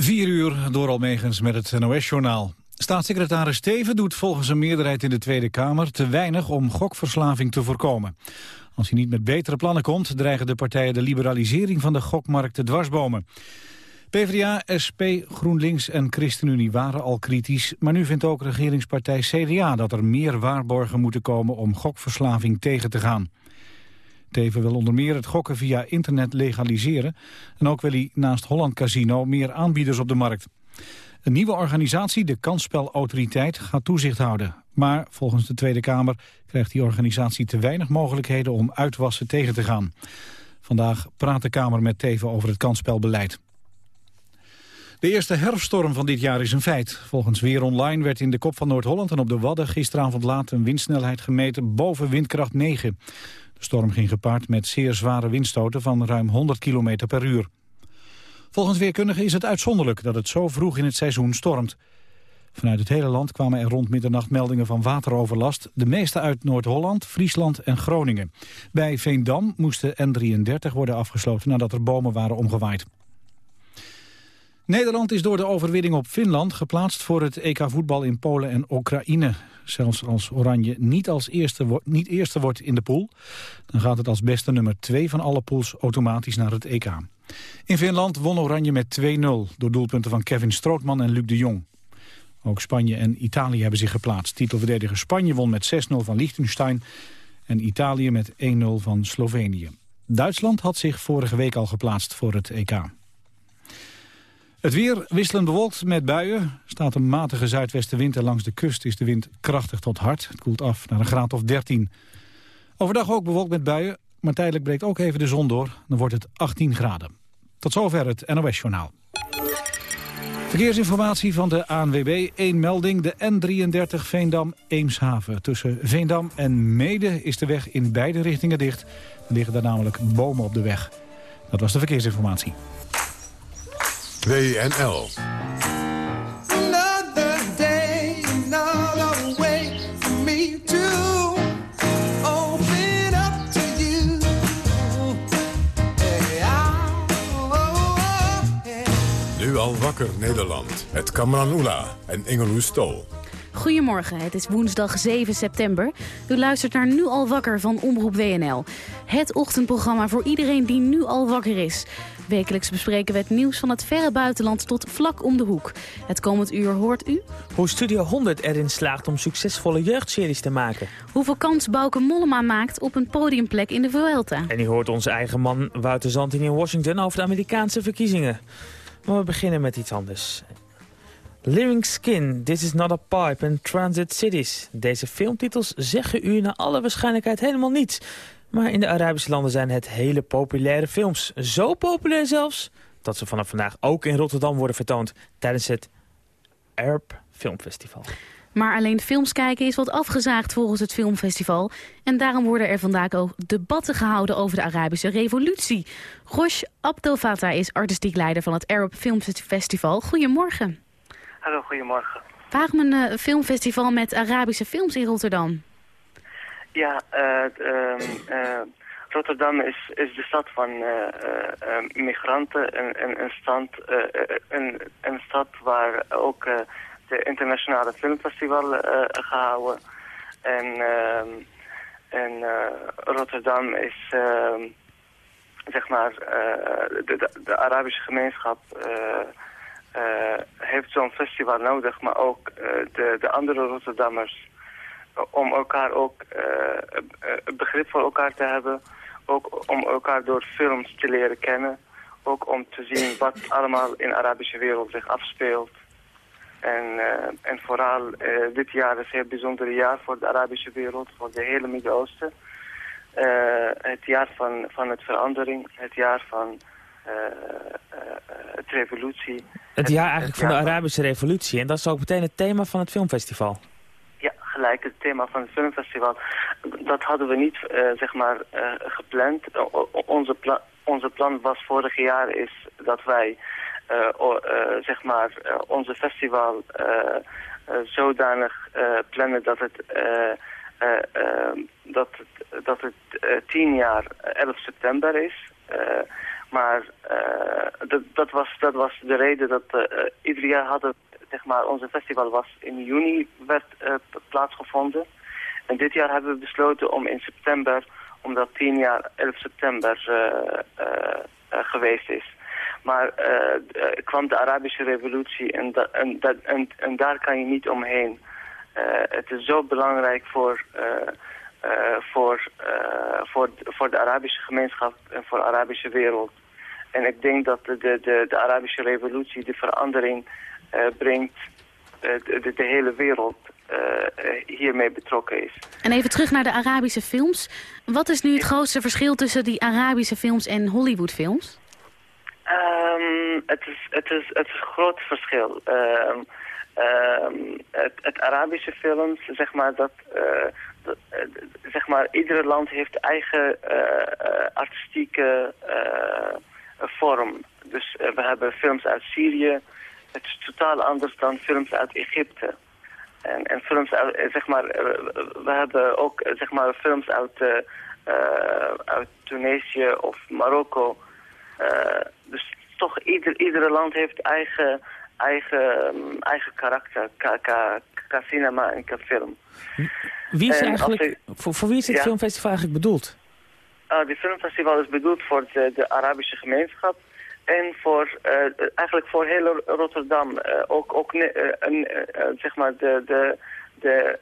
4 uur door Almegens met het NOS-journaal. Staatssecretaris Steven doet volgens een meerderheid in de Tweede Kamer te weinig om gokverslaving te voorkomen. Als hij niet met betere plannen komt, dreigen de partijen de liberalisering van de gokmarkt te dwarsbomen. PvdA, SP, GroenLinks en ChristenUnie waren al kritisch, maar nu vindt ook regeringspartij CDA dat er meer waarborgen moeten komen om gokverslaving tegen te gaan. Teven wil onder meer het gokken via internet legaliseren. En ook wil hij naast Holland Casino meer aanbieders op de markt. Een nieuwe organisatie, de Kansspelautoriteit, gaat toezicht houden. Maar volgens de Tweede Kamer krijgt die organisatie te weinig mogelijkheden om uitwassen tegen te gaan. Vandaag praat de Kamer met Teven over het kansspelbeleid. De eerste herfststorm van dit jaar is een feit. Volgens Weer Online werd in de kop van Noord-Holland en op de Wadden gisteravond laat een windsnelheid gemeten boven windkracht 9. De storm ging gepaard met zeer zware windstoten van ruim 100 km per uur. Volgens weerkundigen is het uitzonderlijk dat het zo vroeg in het seizoen stormt. Vanuit het hele land kwamen er rond middernacht meldingen van wateroverlast. De meeste uit Noord-Holland, Friesland en Groningen. Bij Veendam moest de N33 worden afgesloten nadat er bomen waren omgewaaid. Nederland is door de overwinning op Finland geplaatst voor het EK voetbal in Polen en Oekraïne. Zelfs als Oranje niet als eerste, niet eerste wordt in de pool... dan gaat het als beste nummer 2 van alle pools automatisch naar het EK. In Finland won Oranje met 2-0 door doelpunten van Kevin Strootman en Luc de Jong. Ook Spanje en Italië hebben zich geplaatst. Titelverdediger Spanje won met 6-0 van Liechtenstein... en Italië met 1-0 van Slovenië. Duitsland had zich vorige week al geplaatst voor het EK. Het weer wisselend bewolkt met buien. staat een matige zuidwestenwind en langs de kust is de wind krachtig tot hard. Het koelt af naar een graad of 13. Overdag ook bewolkt met buien, maar tijdelijk breekt ook even de zon door. Dan wordt het 18 graden. Tot zover het NOS-journaal. Verkeersinformatie van de ANWB. Eén melding, de N33 Veendam-Eemshaven. Tussen Veendam en Mede is de weg in beide richtingen dicht. Er liggen daar namelijk bomen op de weg. Dat was de verkeersinformatie. WNL. Nu al wakker Nederland. Het Kamran en Ingeloes Stol. Goedemorgen, het is woensdag 7 september. U luistert naar Nu al wakker van Omroep WNL. Het ochtendprogramma voor iedereen die nu al wakker is. Wekelijks bespreken we het nieuws van het verre buitenland tot vlak om de hoek. Het komend uur hoort u... Hoe Studio 100 erin slaagt om succesvolle jeugdseries te maken. Hoeveel kans Bouke Mollema maakt op een podiumplek in de Vuelta. En u hoort onze eigen man Wouter Zanting in Washington over de Amerikaanse verkiezingen. Maar we beginnen met iets anders. Living Skin, This is Not a Pipe en Transit Cities. Deze filmtitels zeggen u naar alle waarschijnlijkheid helemaal niets. Maar in de Arabische landen zijn het hele populaire films. Zo populair zelfs, dat ze vanaf vandaag ook in Rotterdam worden vertoond... tijdens het Arab Filmfestival. Maar alleen films kijken is wat afgezaagd volgens het filmfestival. En daarom worden er vandaag ook debatten gehouden over de Arabische revolutie. Rosh Abdel Fattah is artistiek leider van het Arab Filmfestival. Goedemorgen. Hallo, goedemorgen. Waarom een uh, filmfestival met Arabische films in Rotterdam? Ja, uh, Rotterdam is, is de stad van migranten. En, en, een, stand, een, een stad waar ook de internationale filmfestival gehouden. En, ehm, en Rotterdam is ehm, zeg maar de, de, de, Arabische gemeenschap heeft zo'n festival nodig, maar ook de, de andere Rotterdammers om elkaar ook begrip voor elkaar te hebben. Ook om elkaar door films te leren kennen. Ook om te zien wat allemaal in de Arabische wereld zich afspeelt. En, en vooral dit jaar is een heel bijzonder jaar voor de Arabische wereld, voor de hele Midden-Oosten. het jaar van, van het verandering, het jaar van het revolutie. Het jaar eigenlijk van de Arabische revolutie en dat is ook meteen het thema van het filmfestival gelijk het thema van het filmfestival. Dat hadden we niet, uh, zeg maar, uh, gepland. onze, pla onze plan was vorig jaar is dat wij, uh, zeg maar, onze festival zodanig plannen dat het, dat het, dat het 10 jaar 11 september is. Maar dat, dat, was, dat was de reden dat ieder jaar hadden, zeg maar, onze festival was in juni werd plaatsgevonden. En dit jaar hebben we besloten om in september, omdat 10 jaar 11 september geweest is. Maar kwam de Arabische revolutie en, en, en, en, daar kan je niet omheen. het is zo belangrijk voor, voor, voor, voor de Arabische gemeenschap en voor de Arabische wereld. En ik denk dat de, de, de Arabische revolutie de verandering brengt de, de, de, hele wereld hiermee betrokken is. En even terug naar de Arabische films. Wat is nu het grootste verschil tussen die Arabische films en Hollywoodfilms? Um, het, is, het, is, het is een groot verschil. Um, um, het, het, Arabische films, zeg maar, dat, dat uh, zeg maar, iedere land heeft eigen uh, artistieke vorm. Dus we hebben films uit Syrië. Het is totaal anders dan films uit Egypte. En, en films uit, zeg maar, we hebben ook, zeg maar, films uit, uit Tunesië of Marokko. Dus toch ieder, iedere land heeft eigen, eigen, eigen karakter qua cinema en qua film. Wie is eigenlijk, voor, voor wie is dit ja, filmfestival eigenlijk bedoeld? Uh, dit filmfestival is bedoeld voor de, de Arabische gemeenschap en voor, uh, eigenlijk voor heel Rotterdam. Uh, ook ook een, zeg maar de, de, de,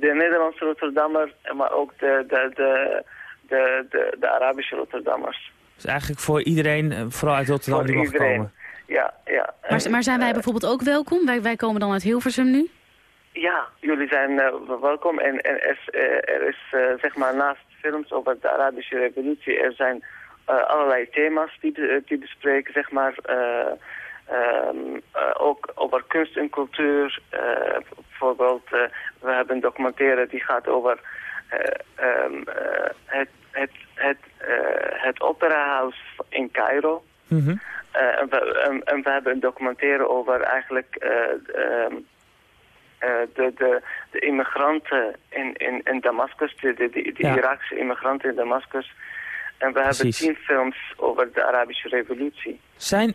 de Nederlandse Rotterdammer, maar ook de, de, de, de, de, de Arabische Rotterdammers. Dus eigenlijk voor iedereen, eh, vooral uit Rotterdam, voor die mag iedereen. komen. Ja, ja. Maar, maar zijn wij uh, bijvoorbeeld ook welkom? Wij, wij komen dan uit Hilversum nu? Ja, jullie zijn uh, welkom. En, en er is, er is zeg maar naast films over de Arabische revolutie, er zijn allerlei thema's die, die bespreken, zeg maar... Um, ook over kunst en cultuur. bijvoorbeeld, we hebben een documentaire die gaat over um, het het, het, uh, het operahuis in Cairo. Mm -hmm. Uh, en, we, en, we, hebben een documentaire over eigenlijk uh, de, de, de immigranten in, in, in Damascus, de, de, de, de ja. Iraakse immigranten in Damascus. En we Precies. hebben tien films over de Arabische revolutie. Zijn,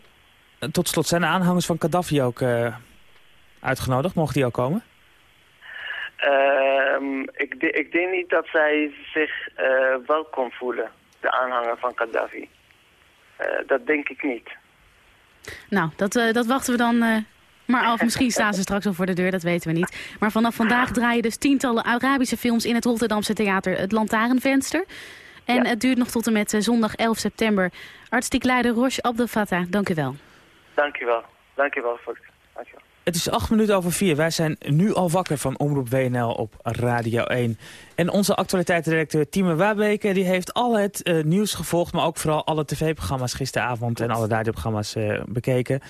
tot slot, zijn de aanhangers van Gaddafi ook uitgenodigd? Mogen die ook komen? Uh, ik, ik, denk niet dat zij zich uh, welkom voelen, de aanhanger van Gaddafi. Dat denk ik niet. Nou, dat, uh, dat wachten we dan maar af. Misschien staan ze straks al voor de deur, dat weten we niet. Maar vanaf vandaag draaien dus tientallen Arabische films in het Rotterdamse theater Het Lantaarnvenster. En ja. het duurt nog tot en met zondag 11 september. Artistiek leider Roche Abdel Fattah, dank u wel. Dank u wel. Dank u wel. Voor... Dank u wel. Het is acht minuten over vier. Wij zijn nu al wakker van Omroep WNL op Radio 1. En onze actualiteitsdirecteur Tieme Wabeke die heeft al het uh, nieuws gevolgd... maar ook vooral alle tv-programma's gisteravond en alle radioprogramma's uh, bekeken.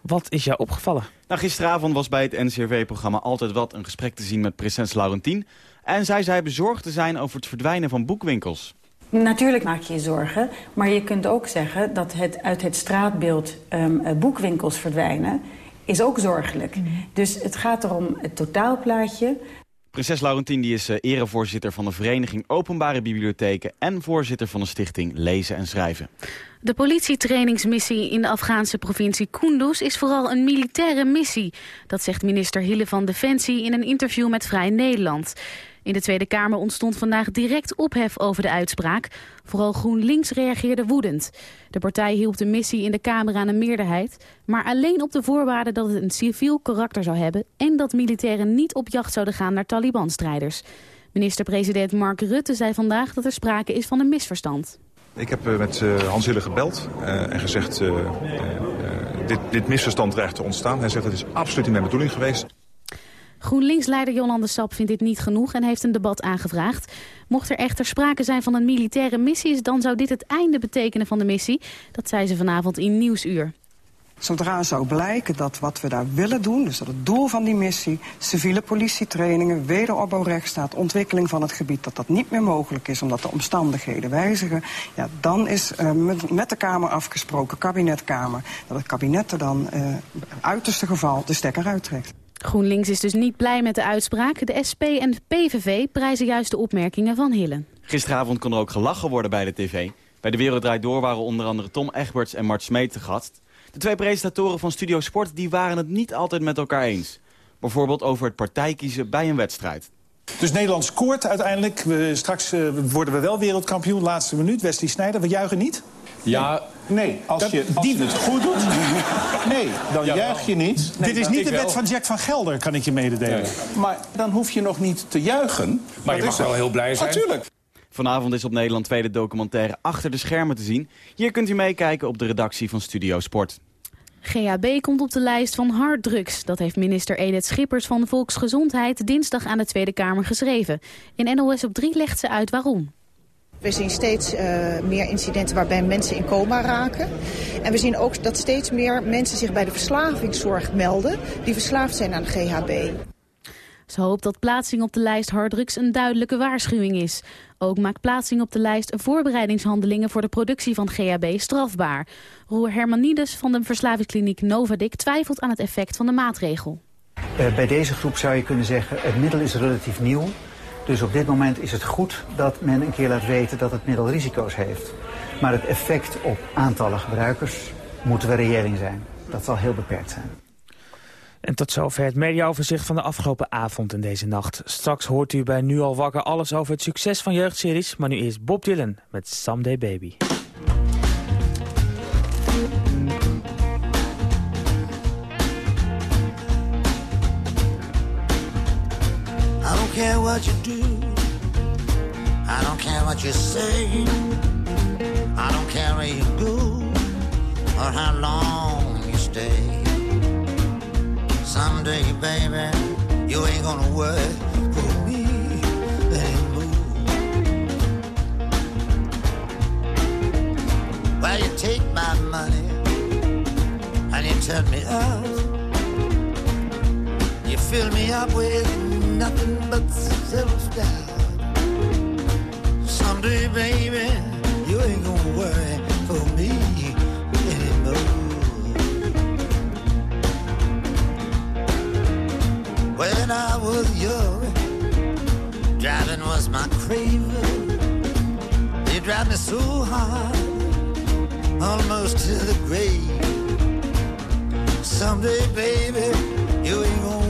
Wat is jou opgevallen? Nou, gisteravond was bij het NCRV-programma Altijd Wat... een gesprek te zien met prinses Laurentien. En zij zei bezorgd te zijn over het verdwijnen van boekwinkels. Natuurlijk maak je je zorgen, maar je kunt ook zeggen... dat het uit het straatbeeld um, boekwinkels verdwijnen is ook zorgelijk. Mm. Dus het gaat erom het totaalplaatje. Prinses Laurentien die is uh, erevoorzitter van de Vereniging Openbare Bibliotheken... en voorzitter van de stichting Lezen en Schrijven. De politietrainingsmissie in de Afghaanse provincie Kunduz is vooral een militaire missie. Dat zegt minister Hille van Defensie in een interview met Vrij Nederland. In de Tweede Kamer ontstond vandaag direct ophef over de uitspraak. Vooral GroenLinks reageerde woedend. De partij hielp de missie in de Kamer aan een meerderheid... maar alleen op de voorwaarde dat het een civiel karakter zou hebben... en dat militairen niet op jacht zouden gaan naar Taliban-strijders. Minister-president Mark Rutte zei vandaag dat er sprake is van een misverstand. Ik heb uh, met uh, Hans Hille gebeld uh, en gezegd... dit, dit misverstand dreigt te ontstaan. Hij zegt dat is absoluut niet mijn bedoeling geweest. GroenLinks-leider Jolande Sap vindt dit niet genoeg en heeft een debat aangevraagd. Mocht er echter sprake zijn van een militaire missie, dan zou dit het einde betekenen van de missie. Dat zei ze vanavond in Nieuwsuur. Zodra zou blijken dat wat we daar willen doen, dus dat het doel van die missie, civiele politietrainingen, wederopbouw rechtsstaat, ontwikkeling van het gebied, dat dat niet meer mogelijk is omdat de omstandigheden wijzigen, ja, dan is met, met, de Kamer afgesproken, kabinetkamer, dat het kabinet er dan uh, uiterste geval de stekker uittrekt. GroenLinks is dus niet blij met de uitspraak. De SP en de PVV prijzen juist de opmerkingen van Hillen. Gisteravond kon er ook gelachen worden bij de tv. Bij De Wereld Draait Door waren onder andere Tom Egberts en Mart Smeet te gast. De twee presentatoren van Studio Sport die waren het niet altijd met elkaar eens. Bijvoorbeeld over het partijkiezen bij een wedstrijd. Dus Nederland scoort uiteindelijk. We, straks uh, worden we wel wereldkampioen. Laatste minuut. Wesley Sneijder. We juichen niet? Ja, nee. Als, dat, je, als die, je het goed doet, nee, dan ja, juich je niet. Nee, Dit is niet de wet van Jack van Gelder, kan ik je mededelen. Nee. Maar dan hoef je nog niet te juichen. Maar je mag wel heel blij zijn. Natuurlijk. Vanavond is op Nederland tweede documentaire Achter de Schermen te zien. Hier kunt u meekijken op de redactie van Studio Sport. GHB komt op de lijst van harddrugs. Dat heeft minister Edith Schippers van Volksgezondheid dinsdag aan de Tweede Kamer geschreven. In NOS op 3 legt ze uit waarom. We zien steeds uh, meer incidenten waarbij mensen in coma raken. En we zien ook dat steeds meer mensen zich bij de verslavingszorg melden... die verslaafd zijn aan GHB. Ze hoopt dat plaatsing op de lijst harddrugs een duidelijke waarschuwing is. Ook maakt plaatsing op de lijst voorbereidingshandelingen voor de productie van GHB strafbaar. Roer Hermanides van de verslavingskliniek Novadik twijfelt aan het effect van de maatregel. Uh, bij deze groep zou je kunnen zeggen, het middel is relatief nieuw. Dus op dit moment is het goed dat men een keer laat weten dat het middel risico's heeft. Maar het effect op aantallen gebruikers moeten we reëel in zijn. Dat zal heel beperkt zijn. En tot zover het mediaoverzicht van de afgelopen avond en deze nacht. Straks hoort u bij Nu al wakker alles over het succes van jeugdseries. Maar nu eerst Bob Dylan met Someday Baby. Care what you do. I don't care what you say. I don't care where you go or how long you stay. Someday, baby, you ain't gonna work for me anymore. Well, you take my money and you turn me out. You fill me up with nothing but self-doubt. Someday, baby, you ain't gonna worry for me anymore. When I was young, driving was my craving. You drive me so hard, almost to the grave. Someday, baby, you ain't gonna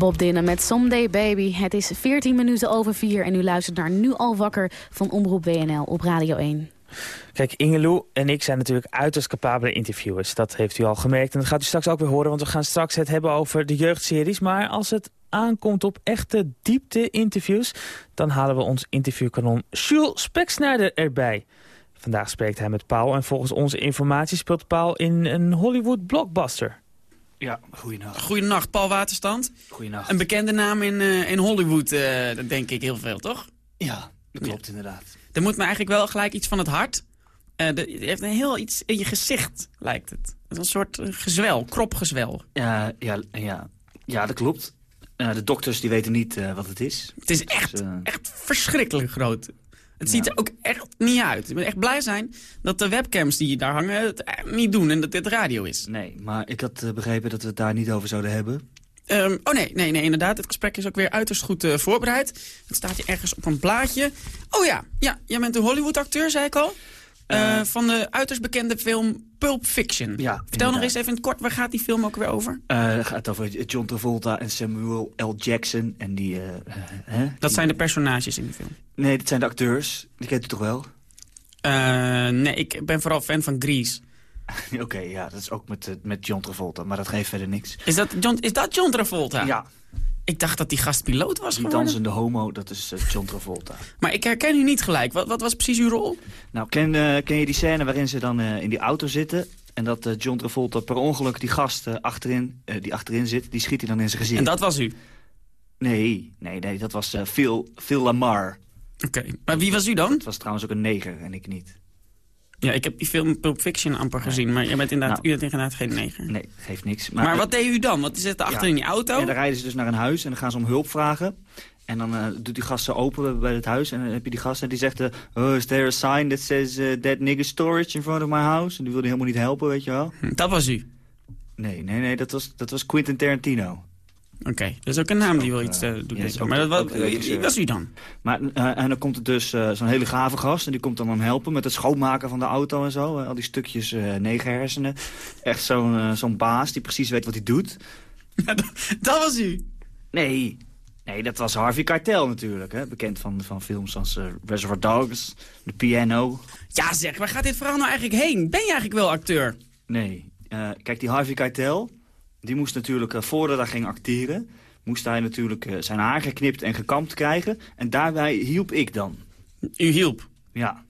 Bob Dylan met Someday Baby. Het is 14 minuten over 4 en u luistert naar Nu al wakker van Omroep WNL op Radio 1. Kijk, Ingeloe en ik zijn natuurlijk uiterst capabele interviewers. Dat heeft u al gemerkt en dat gaat u straks ook weer horen... want we gaan straks het hebben over de jeugdseries. Maar als het aankomt op echte diepte-interviews... dan halen we ons interviewkanon Jules Speksnijder erbij. Vandaag spreekt hij met Paul en volgens onze informatie speelt Paul in een Hollywood blockbuster. Ja, goeienacht. Goedenacht, Paul Waterstand. Goeienacht. Een bekende naam in, eh, in Hollywood, eh, dat denk ik heel veel, toch? Ja, dat klopt inderdaad. Er moet me eigenlijk wel gelijk iets van het hart. Eh, de- je hebt een heel iets in je gezicht, lijkt het. Het is een soort gezwel, kropgezwel. Ja, ja, ja, ja dat klopt. De dokters die weten niet wat het is. Het is echt, Dus, eh, echt verschrikkelijk groot. Het ziet er ook echt niet uit. Ik moet echt blij zijn dat de webcams die daar hangen het echt niet doen en dat dit radio is. Nee, maar ik had eh, begrepen dat we het daar niet over zouden hebben. Ehm, oh nee, nee, nee, inderdaad. Het gesprek is ook weer uiterst goed eh, voorbereid. Het staat hier ergens op een blaadje. Oh ja, ja jij bent een Hollywood-acteur, zei ik al. Eh, van de uiterst bekende film Pulp Fiction. Ja, Vertel nog eens even in kort, waar gaat die film ook weer over? Eh, het gaat over John Travolta en Samuel L. Jackson. En die, eh, hè? Dat zijn de personages in de film. Nee, dit zijn de acteurs. Die kent u toch wel? Nee, ik ben vooral fan van Grease. Oké, ja, dat is ook met, met John Travolta. Maar dat geeft verder niks. Is dat John, is dat John Travolta? Ja. Ik dacht dat die gast piloot was Die geworden. dansende homo, dat is eh, John Travolta. Maar ik herken u niet gelijk. Wat, wat was precies uw rol? Nou, ken, eh, ken je die scène waarin ze dan eh, in die auto zitten... en dat John Travolta per ongeluk die gast achterin, die achterin zit... die schiet hij dan in zijn gezicht. En dat was u? Nee, nee, nee, dat was Phil, Phil Lamar. Oké, maar wie was u dan? Het was trouwens ook een neger en ik niet. Ja, ik heb die film Pulp Fiction amper gezien, maar je bent inderdaad, Nou. u bent inderdaad geen neger. Nee, geeft niks. Maar, wat deed u dan? Want u zit achter Ja. in die auto. En dan rijden ze dus naar een huis en dan gaan ze om hulp vragen. En dan eh, doet die gast zo open bij het huis. En dan heb je die gast en die zegt... eh, oh, is there a sign that says eh, that nigger storage in front of my house? En die wilde helemaal niet helpen, weet je wel. Dat was u? Nee, nee, nee, dat was, dat was Quentin Tarantino. Oké, dat is ook een naam die wel iets eh, doet. Ja, maar dat, wat, wie was u dan? Maar, eh, en dan komt er dus eh, zo'n hele gave gast... en die komt dan hem helpen met het schoonmaken van de auto en zo. eh, al die stukjes eh negerhersenen. Echt zo'n eh, zo'n baas die precies weet wat hij doet. dat was u? Nee, nee dat was Harvey Keitel natuurlijk. Hè? Bekend van, van films als eh, Reservoir Dogs, The Piano. Ja zeg, waar gaat dit verhaal nou eigenlijk heen? Ben je eigenlijk wel acteur? Nee, eh, kijk, die Harvey Keitel... die moest natuurlijk, eh, voordat hij ging acteren... moest hij natuurlijk eh, zijn haar geknipt en gekamd krijgen. En daarbij hielp ik dan. U hielp? Ja.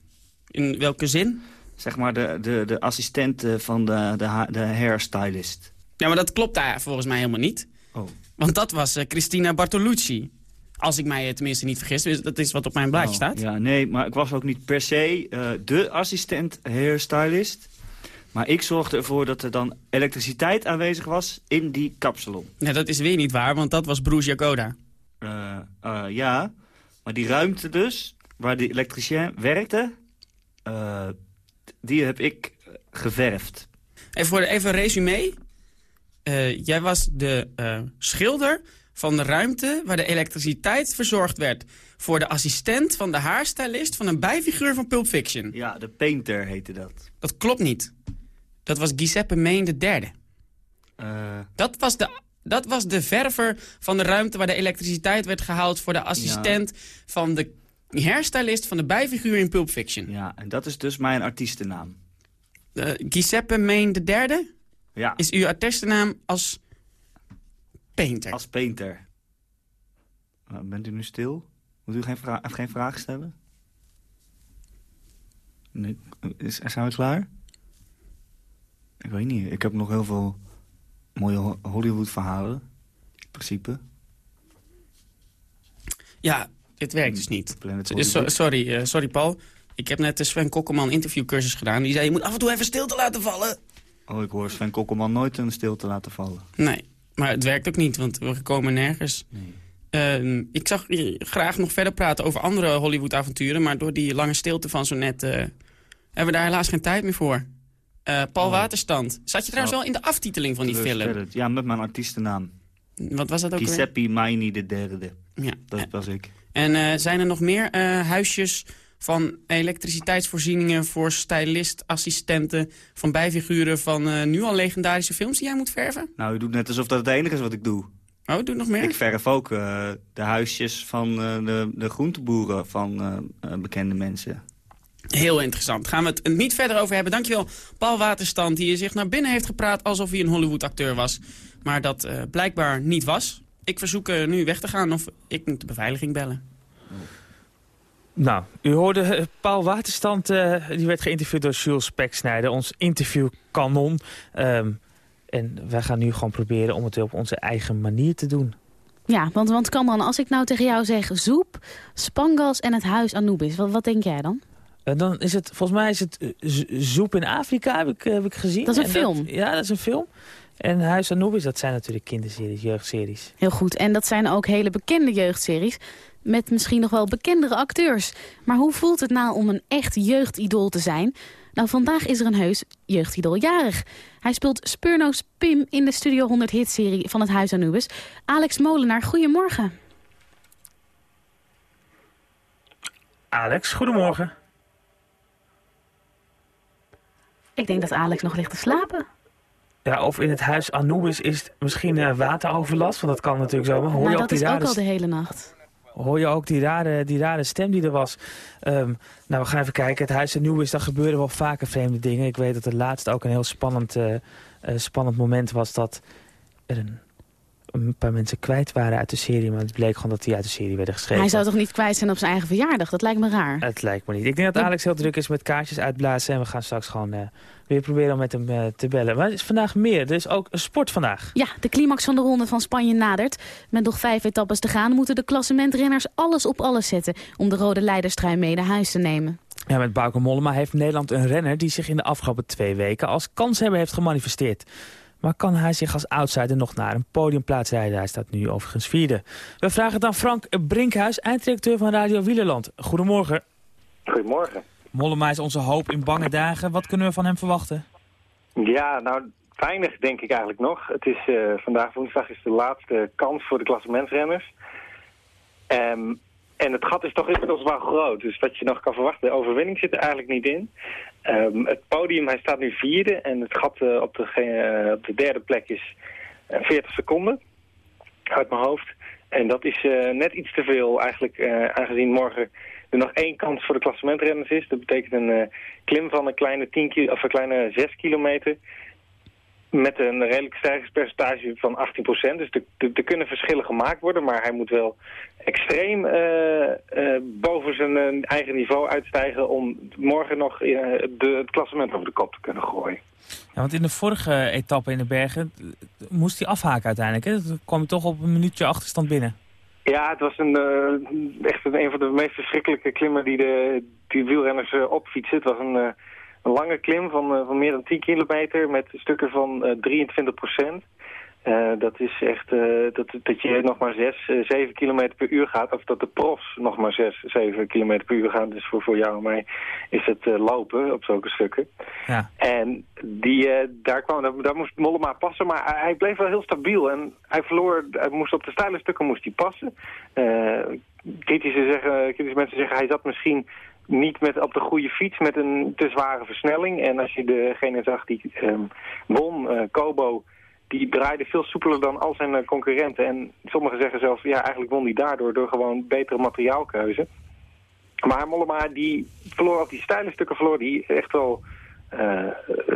In welke zin? Zeg maar de, de, de assistent eh, van de, de, de hairstylist. Ja, maar dat klopt daar volgens mij helemaal niet. Oh. Want dat was Christina Bartolucci. Als ik mij tenminste niet vergis, dat is wat op mijn blaadje Oh, staat. Ja, nee, maar ik was ook niet per se eh, de assistent hairstylist. Maar ik zorgde ervoor dat er dan elektriciteit aanwezig was in die kapsalon. Nee, dat is weer niet waar, want dat was Bruce Jacoda. Eh, eh, ja, maar die ruimte dus, waar die elektricien werkte, eh, die heb ik geverfd. Even, voor even een resume. Jij was de schilder van de ruimte waar de elektriciteit verzorgd werd... voor de assistent van de haarstylist van een bijfiguur van Pulp Fiction. Ja, de painter heette dat. Dat klopt niet. Dat was Giuseppe Main de derde. Eh, Dat was de... Dat was de verver van de ruimte waar de elektriciteit werd gehaald... voor de assistent van de hairstylist van de bijfiguur in Pulp Fiction. ja, en dat is dus mijn artiestennaam. Eh, Giuseppe Main de derde Ja, is uw artiestennaam als painter. als painter. Eh, bent u nu stil? Moet u geen, vra geen vraag stellen? Nee, is, zijn we klaar? Ik weet niet. Ik heb nog heel veel mooie Ho- Hollywood-verhalen. In principe. Ja, dit werkt dus niet. Planet Dus so- sorry, eh, sorry Paul. Ik heb net de Sven Kokkelman interviewcursus gedaan. Die zei, je moet af en toe even stilte laten vallen. Oh, ik hoor Sven Kokkelman nooit een stilte laten vallen. Nee, maar het werkt ook niet, want we komen nergens. Ehm, ik zag graag nog verder praten over andere Hollywood-avonturen... maar door die lange stilte van zo net eh, hebben we daar helaas geen tijd meer voor. Eh, Paul Oh. Waterstand. Zat je trouwens Oh. wel in de aftiteling van die film? Ja, met mijn artiestennaam. Wat was dat ook? Giuseppe Maini de derde. Ja. Dat was ik. En eh, zijn er nog meer eh, huisjes van elektriciteitsvoorzieningen... voor stylist, assistenten, van bijfiguren van nu al legendarische films die jij moet verven? Nou, u doet net alsof dat het enige is wat ik doe. Oh, doe nog meer? Ik verf ook de huisjes van de, de groenteboeren van bekende mensen. Heel interessant. Gaan we het niet verder over hebben. Dankjewel, Paul Waterstand, die zich naar binnen heeft gepraat... alsof hij een Hollywood-acteur was. Maar dat eh, blijkbaar niet was. Ik verzoek eh, nu weg te gaan of ik moet de beveiliging bellen. Nou, u hoorde eh, Paul Waterstand, eh, die werd geïnterviewd door Jules Speksnijder, ons interviewkanon. Ehm, En wij gaan nu gewoon proberen om het op onze eigen manier te doen. Ja, want, want Kamran, als ik nou tegen jou zeg Zoep, Spangas en het huis Anubis, wat, wat denk jij dan? En dan is het, volgens mij is het eh, Zoep in Afrika, heb ik, heb ik gezien. Dat is een En film? ja, dat is een film. En Huis Anubis, dat zijn natuurlijk kinderseries, jeugdseries. Heel goed, en dat zijn ook hele bekende jeugdseries. Met misschien nog wel bekendere acteurs. Maar hoe voelt het nou om een echt jeugdidool te zijn? Nou, vandaag is er een heus jeugdidool jarig. Hij speelt Spurno's Pim in de Studio 100 hitserie van het Huis Anubis. Alex Molenaar, goedemorgen. Alex, goedemorgen. Ik denk dat Alex nog ligt te slapen. Ja, of in het huis Anubis is het misschien eh, wateroverlast, want dat kan natuurlijk zo. Maar hoor, Maar je dat die is ook al de hele nacht. hoor je ook die rare, die rare stem die er was? Ehm, nou, we gaan even kijken. Het huis Anubis, daar gebeuren wel vaker vreemde dingen. Ik weet dat het laatst ook een heel spannend, eh, eh, spannend moment was dat er een, een paar mensen kwijt waren uit de serie. Maar het bleek gewoon dat die uit de serie werden geschreven. Hij zou toch niet kwijt zijn op zijn eigen verjaardag? Dat lijkt me raar. Het lijkt me niet. Ik denk dat Alex heel druk is met kaartjes uitblazen. En we gaan straks gewoon eh, weer proberen om met hem eh, te bellen. Maar het is vandaag meer. Er is ook een sport vandaag. Ja, de climax van de Ronde van Spanje nadert. Met nog vijf etappes te gaan moeten de klassementrenners alles op alles zetten... om de rode leiderstrui mee naar huis te nemen. Ja, met Bauke Mollema heeft Nederland een renner... die zich in de afgelopen twee weken als kanshebber heeft gemanifesteerd. Maar kan hij zich als outsider nog naar een podiumplaats rijden? Hij staat nu overigens vierde. We vragen het aan Frank Brinkhuis, einddirecteur van Radio Wielerland. Goedemorgen. Goedemorgen. Mollema is onze hoop in bange dagen. Wat kunnen we van hem verwachten? Ja, nou, weinig denk ik eigenlijk nog. Het is, eh, vandaag woensdag is de laatste kans voor de klassementsrenners. Ehm, en het gat is toch inmiddels wel groot. Dus wat je nog kan verwachten, de overwinning zit er eigenlijk niet in. Ehm, het podium, hij staat nu vierde. En het gat eh, op, de, eh, op de derde plek is eh, 40 seconden. Uit mijn hoofd. En dat is eh, net iets te veel eigenlijk, eh, aangezien morgen er nog één kans voor de klassementrenners is. Dat betekent een eh, klim van een kleine, 10 ki- of een kleine 6 kilometer. Met een redelijk stijgingspercentage van 18%. Dus er, kunnen verschillen gemaakt worden. Maar hij moet wel extreem eh, eh, boven zijn eh, eigen niveau uitstijgen... om morgen nog eh, de, het klassement over de kop te kunnen gooien. Ja, want in de vorige etappe in de bergen moest hij afhaken uiteindelijk. Hè? Kwam hij toch op een minuutje achterstand binnen. Ja, het was een, echt een, een van de meest verschrikkelijke klimmen die de die wielrenners opfietsen. Het was een, een lange klim van, eh, van meer dan 10 kilometer met stukken van eh 23 procent. Eh, dat is echt eh, dat, dat je nog maar 6, 7 kilometer per uur gaat. Of dat de profs nog maar 6, 7 kilometer per uur gaan. Dus voor, voor jou en mij is het eh, lopen op zulke stukken. Ja. En die, eh, daar, kwam, daar, daar moest Mollema passen, maar hij, hij bleef wel heel stabiel. En hij verloor, hij moest op de steile stukken moest hij passen. Eh kritische, zeggen, kritische mensen zeggen hij zat misschien niet met, op de goede fiets met een te zware versnelling. En als je degene zag die ehm won, eh, Kobo, die draaide veel soepeler dan al zijn eh, concurrenten. En sommigen zeggen zelfs, ja, eigenlijk won hij daardoor door gewoon betere materiaalkeuze. Maar Mollema, die verloor op die steile stukken, verloor die echt wel eh,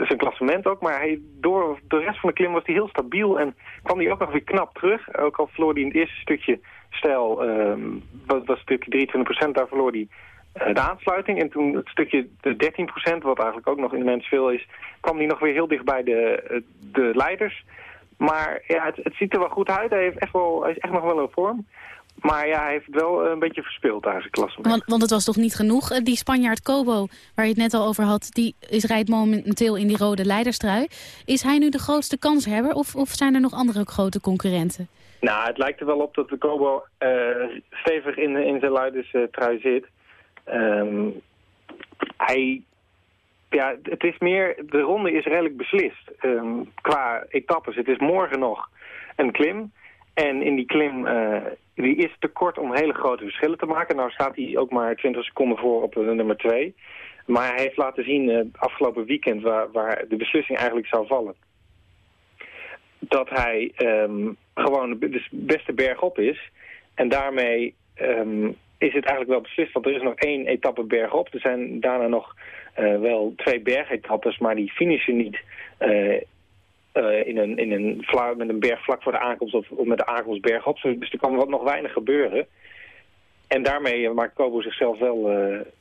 zijn klassement ook. Maar hij, door de rest van de klim was hij heel stabiel en kwam hij ook nog weer knap terug. Ook al verloor hij in het eerste stukje stijl, ehm was, was stukje 23%, daar verloor hij de aansluiting. En toen het stukje de 13%, wat eigenlijk ook nog immens veel is, kwam hij nog weer heel dicht bij de, eh, de leiders. Maar ja, het, het ziet er wel goed uit. Hij, heeft echt wel, hij is echt nog wel in vorm. Maar ja, hij heeft het wel een beetje verspeeld daar zijn klassement. Want, want het was toch niet genoeg? Eh, Die Spanjaard Kobo, waar je het net al over had... die is, rijdt momenteel in die rode leiderstrui. Is hij nu de grootste kanshebber of, of zijn er nog andere grote concurrenten? Nou, het lijkt er wel op dat de Kobo eh, stevig in, in zijn luiderstrui zit. Ehm, hij, ja, het is meer, de ronde is redelijk beslist ehm, qua etappes. Het is morgen nog een klim. En in die klim, eh, die is te kort om hele grote verschillen te maken. Nou staat hij ook maar 20 seconden voor op de nummer 2. Maar hij heeft laten zien eh, afgelopen weekend waar, waar de beslissing eigenlijk zou vallen. Dat hij ehm, gewoon de beste bergop is. En daarmee ehm, is het eigenlijk wel beslist. Want er is nog één etappe bergop. Er zijn daarna nog eh, wel twee bergetappes, maar die finishen niet eh, eh, in een, in een vla- met een berg vlak voor de aankomst of, met de aankomst bergop. Dus er kan wat nog weinig gebeuren. En daarmee maakt Kobo zichzelf wel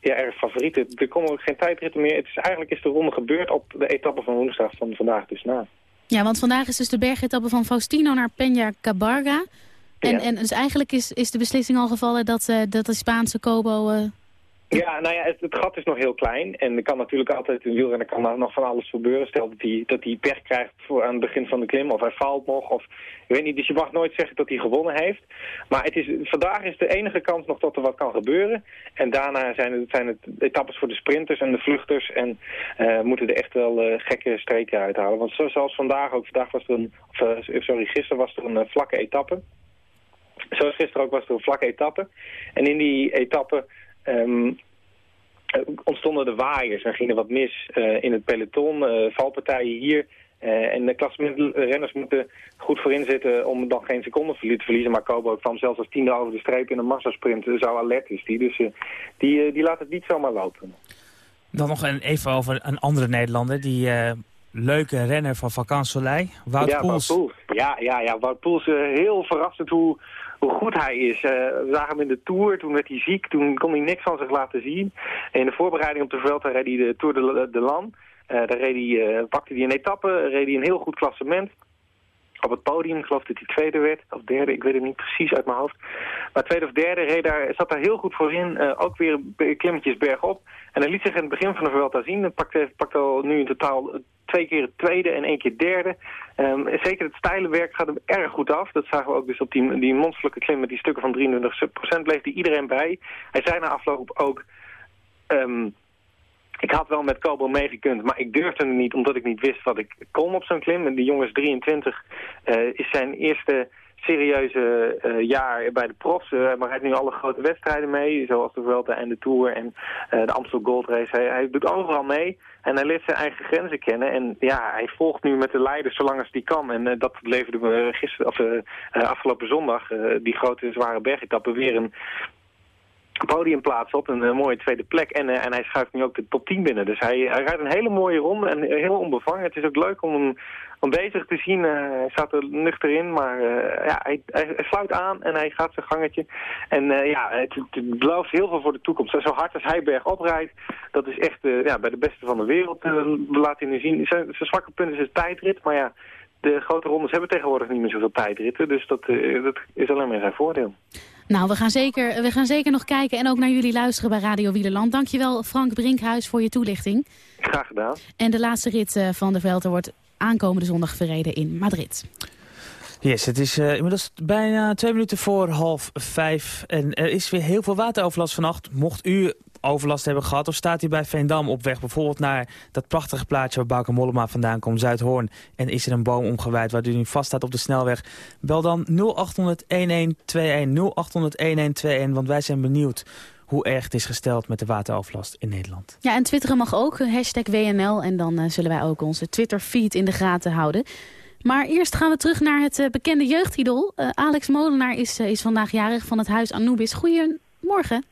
ja, erg favoriet. Er er komen ook geen tijdritten meer. Het is, eigenlijk is de ronde gebeurd op de etappe van woensdag van vandaag dus na. Ja, want vandaag is dus de bergetappe van Faustino naar Peña Cabarga. En, en dus eigenlijk is, is de beslissing al gevallen dat, eh, dat de Spaanse Kobo... eh, Ja, nou ja, het, het gat is nog heel klein. En er kan natuurlijk altijd een wielrenner kan nog van alles gebeuren. Stel dat hij, dat hij pech krijgt voor aan het begin van de klim. Of hij faalt nog. Of, ik weet niet, dus je mag nooit zeggen dat hij gewonnen heeft. Maar het is, vandaag is de enige kans nog dat er wat kan gebeuren. En daarna zijn het, zijn het etappes voor de sprinters en de vluchters. En eh, moeten er echt wel gekke streken uithalen. Want zo- zoals vandaag ook. Vandaag was er een, of, sorry, gisteren was er een vlakke etappe. Zoals gisteren ook was er een vlakke etappe. En in die etappe ehm, eh, ontstonden de waaiers en ging er wat mis eh, in het peloton. eh, valpartijen hier. en de klassementrenners moeten goed voorin zitten om dan geen seconde te verliezen. Maar Kobo kwam zelfs als tiende over de streep in een massasprint. Zo alert is die. Dus die, die laat het niet zomaar lopen. Dan nog een, even over een andere Nederlander. Die leuke renner van Vakant Soleil, Wout ja, Poels. Wout Poels. Ja, ja, ja. Wout Poels, heel verrassend hoe, hoe goed hij is. Eh, we zagen hem in de Tour, toen werd hij ziek, toen kon hij niks van zich laten zien. In de voorbereiding op de Vuelta reed hij de Tour de, de Lan. Eh, daar reed hij, eh, pakte hij een etappe, reed hij een heel goed klassement. Op het podium, ik geloof dat hij tweede werd, of derde, ik weet het niet precies uit mijn hoofd. Maar tweede of derde reed daar, zat daar heel goed voor in, ook weer klimmetjes bergop. En hij liet zich in het begin van de Vuelta zien. Hij pakte, pakte al nu in totaal twee keer het tweede en één keer derde. Ehm, zeker het steile werk gaat hem erg goed af. Dat zagen we ook dus op die, die monsterlijke klim met die stukken van 23% bleef hij iedereen bij. Hij zei na afloop ook... ehm, ik had wel met Kobo meegekund, maar ik durfde het niet omdat ik niet wist wat ik kon op zo'n klim. En die jongen is 23, eh, is zijn eerste serieuze eh, jaar bij de profs. Maar hij rijdt nu alle grote wedstrijden mee, zoals de Vuelta en de Tour en eh, de Amstel Gold Race. Hij, hij doet overal mee en hij leert zijn eigen grenzen kennen. En ja, hij volgt nu met de leiders zolang als die kan. En eh, dat leverde me gisteren, of, eh, eh, afgelopen zondag, eh, die grote zware bergetappe, weer een podiumplaats op, een, eh, mooie tweede plek. En, eh, en hij schuift nu ook de top 10 binnen. Dus hij, hij rijdt een hele mooie ronde en heel onbevangen. Het is ook leuk om hem om bezig te zien. Eh, hij staat er nuchter in, maar eh, ja, hij, hij, sluit aan en hij gaat zijn gangetje. En ja, het, belooft heel veel voor de toekomst. Zo hard als hij bergop rijdt, dat is echt ja, bij de beste van de wereld. laat hij nu zien. Zijn, zijn zwakke punt is het tijdrit, maar ja... De grote rondes hebben tegenwoordig niet meer zoveel tijdritten, dus dat, dat is alleen maar zijn voordeel. Nou, we gaan, zeker, we gaan zeker nog kijken en ook naar jullie luisteren bij Radio Wielerland. Dankjewel Frank Brinkhuis voor je toelichting. Graag gedaan. En de laatste rit eh, van de Velten wordt aankomende zondag verreden in Madrid. Yes, het is eh, inmiddels bijna twee minuten voor half vijf. En er is weer heel veel wateroverlast vannacht. Mocht u overlast hebben gehad of staat u bij Veendam op weg... bijvoorbeeld naar dat prachtige plaatsje waar Bauke Mollema vandaan komt, Zuidhoorn... en is er een boom omgewaaid waar u nu vast staat op de snelweg... bel dan 0800-1121, 0800-1121, want wij zijn benieuwd hoe erg het is gesteld met de wateroverlast in Nederland. Ja, en twitteren mag ook, hashtag WNL. En dan eh, zullen wij ook onze Twitter-feed in de gaten houden. Maar eerst gaan we terug naar het eh, bekende jeugdidol. Eh, Alex Molenaar is, eh, is vandaag jarig van het huis Anubis. Goedemorgen.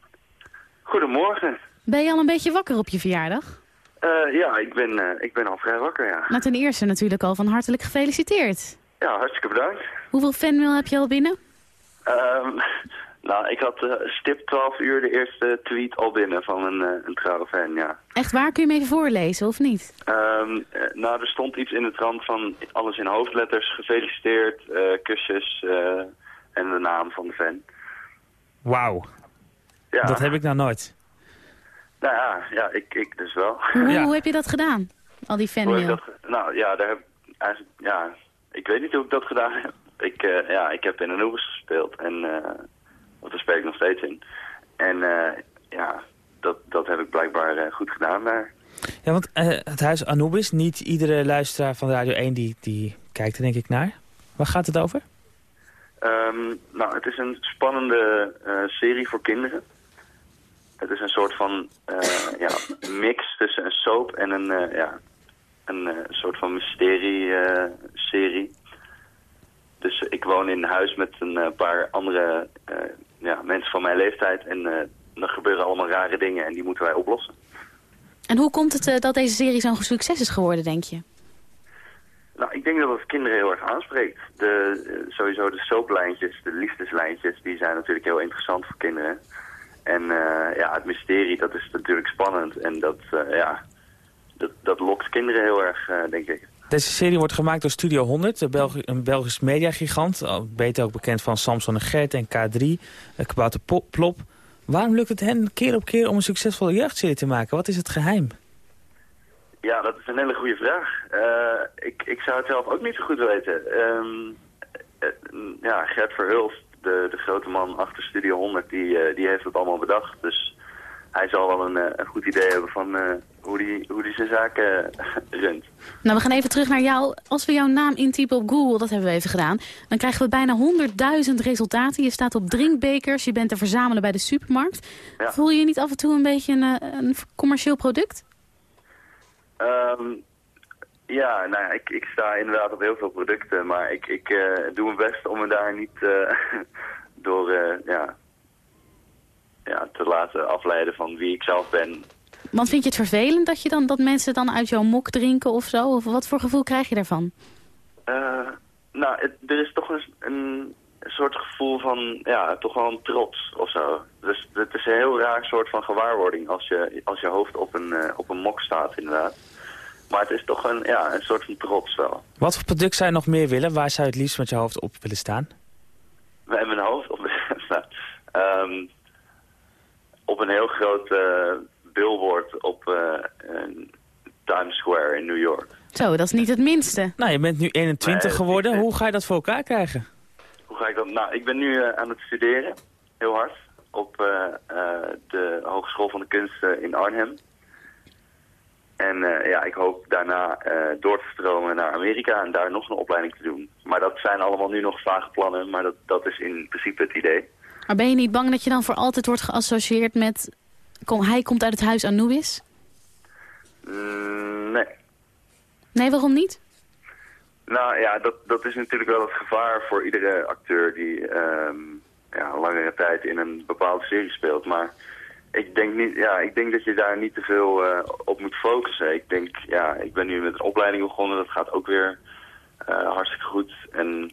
Goedemorgen. Ben je al een beetje wakker op je verjaardag? Eh, ja, ik ben, eh, ik ben al vrij wakker, ja. Nou, ten eerste natuurlijk al van hartelijk gefeliciteerd. Ja, hartstikke bedankt. Hoeveel fanmail heb je al binnen? Ehm, nou, ik had eh, stip 12 uur de eerste tweet al binnen van een, eh, een trouwe fan, ja. Echt waar? Kun je me even voorlezen of niet? Ehm, eh, nou, er stond iets in de trant van alles in hoofdletters, gefeliciteerd, eh, kusjes eh, en de naam van de fan. Wauw, Ja. dat heb ik nou nooit. Nou ja, ja ik, ik dus wel. Hoe, hoe heb je dat gedaan? Al die Hoe heb ik fanmail. nou ja, daar heb eigenlijk, ja, ik weet niet hoe ik dat gedaan heb. Ik, eh, ja, ik heb in een Anubis gespeeld en eh of daar speel ik nog steeds in. En eh, ja, dat, dat heb ik blijkbaar eh, goed gedaan daar. Ja, want eh, het huis Anubis, niet iedere luisteraar van Radio 1 die, die kijkt er denk ik naar. Waar gaat het over? Ehm, nou, het is een spannende eh, serie voor kinderen. Het is een soort van eh, ja, mix tussen een soap en een, eh, ja, een eh, soort van mysterie-serie. dus ik woon in een huis met een paar andere ja, mensen van mijn leeftijd. En er gebeuren allemaal rare dingen en die moeten wij oplossen. En hoe komt het dat deze serie zo'n succes is geworden, denk je? Nou, ik denk dat het kinderen heel erg aanspreekt. De, sowieso de soaplijntjes, de liefdeslijntjes, die zijn natuurlijk heel interessant voor kinderen. En eh, ja, het mysterie, dat is natuurlijk spannend. En dat, eh, ja, dat, dat lokt kinderen heel erg, eh, denk ik. Deze serie wordt gemaakt door Studio 100, een, Belgi een Belgisch mediagigant. Beter ook bekend van Samson en Gert en K3, Kabouter Plop. Waarom lukt het hen keer op keer om een succesvolle jeugdserie te maken? Wat is het geheim? Ja, dat is een hele goede vraag. Uh, ik, ik zou het zelf ook niet zo goed weten. Um, ja, Gert Verhulst, de, de grote man achter Studio 100, die, uh, die heeft het allemaal bedacht. Dus hij zal wel een, een goed idee hebben van uh, hoe die, hoe die zijn zaken runt. Nou, we gaan even terug naar jou. Als we jouw naam intypen op Google, dat hebben we even gedaan... dan krijgen we bijna 100.000 resultaten. Je staat op drinkbekers, je bent te verzamelen bij de supermarkt. Ja. Voel je je niet af en toe een beetje een, een commercieel product? Um, ja, nou, ik, ik sta inderdaad op heel veel producten, maar ik, ik uh, doe mijn best om me daar niet uh, door uh, ja, ja, te laten afleiden van wie ik zelf ben. Want vind je het vervelend dat, je dan, dat mensen dan uit jouw mok drinken of zo? Of wat voor gevoel krijg je daarvan? nou, het, er is toch een, een soort gevoel van, ja, toch wel een trots of zo. Dus het is een heel raar soort van gewaarwording als je, als je hoofd op een, op een mok staat inderdaad. Maar het is toch een, ja, een soort van trots wel. Wat voor product zou je nog meer willen? Waar zou je het liefst met je hoofd op willen staan? We hebben een hoofd op willen staan. Um, op een heel groot uh, billboard op uh, Times Square in New York. Zo, dat is niet het minste. Nou, je bent nu 21 nee, geworden. Hoe ga je dat voor elkaar krijgen? Hoe ga ik dat? Nou, ik ben nu uh, aan het studeren. Heel hard. Op de Hogeschool van de Kunsten in Arnhem. En uh, ja, ik hoop daarna uh, door te stromen naar Amerika en daar nog een opleiding te doen. Maar dat zijn allemaal nu nog vage plannen, maar dat, dat is in principe het idee. Maar ben je niet bang dat je dan voor altijd wordt geassocieerd met... Kom, hij komt uit het huis Anubis? Mm, nee. Nee, waarom niet? Nou ja, dat, dat is natuurlijk wel het gevaar voor iedere acteur die um, ja, langere tijd in een bepaalde serie speelt. Maar ik denk, niet, ja, ik denk dat je daar niet te veel uh, op moet focussen. Ik denk, ja, ik ben nu met een opleiding begonnen. Dat gaat ook weer uh, hartstikke goed. En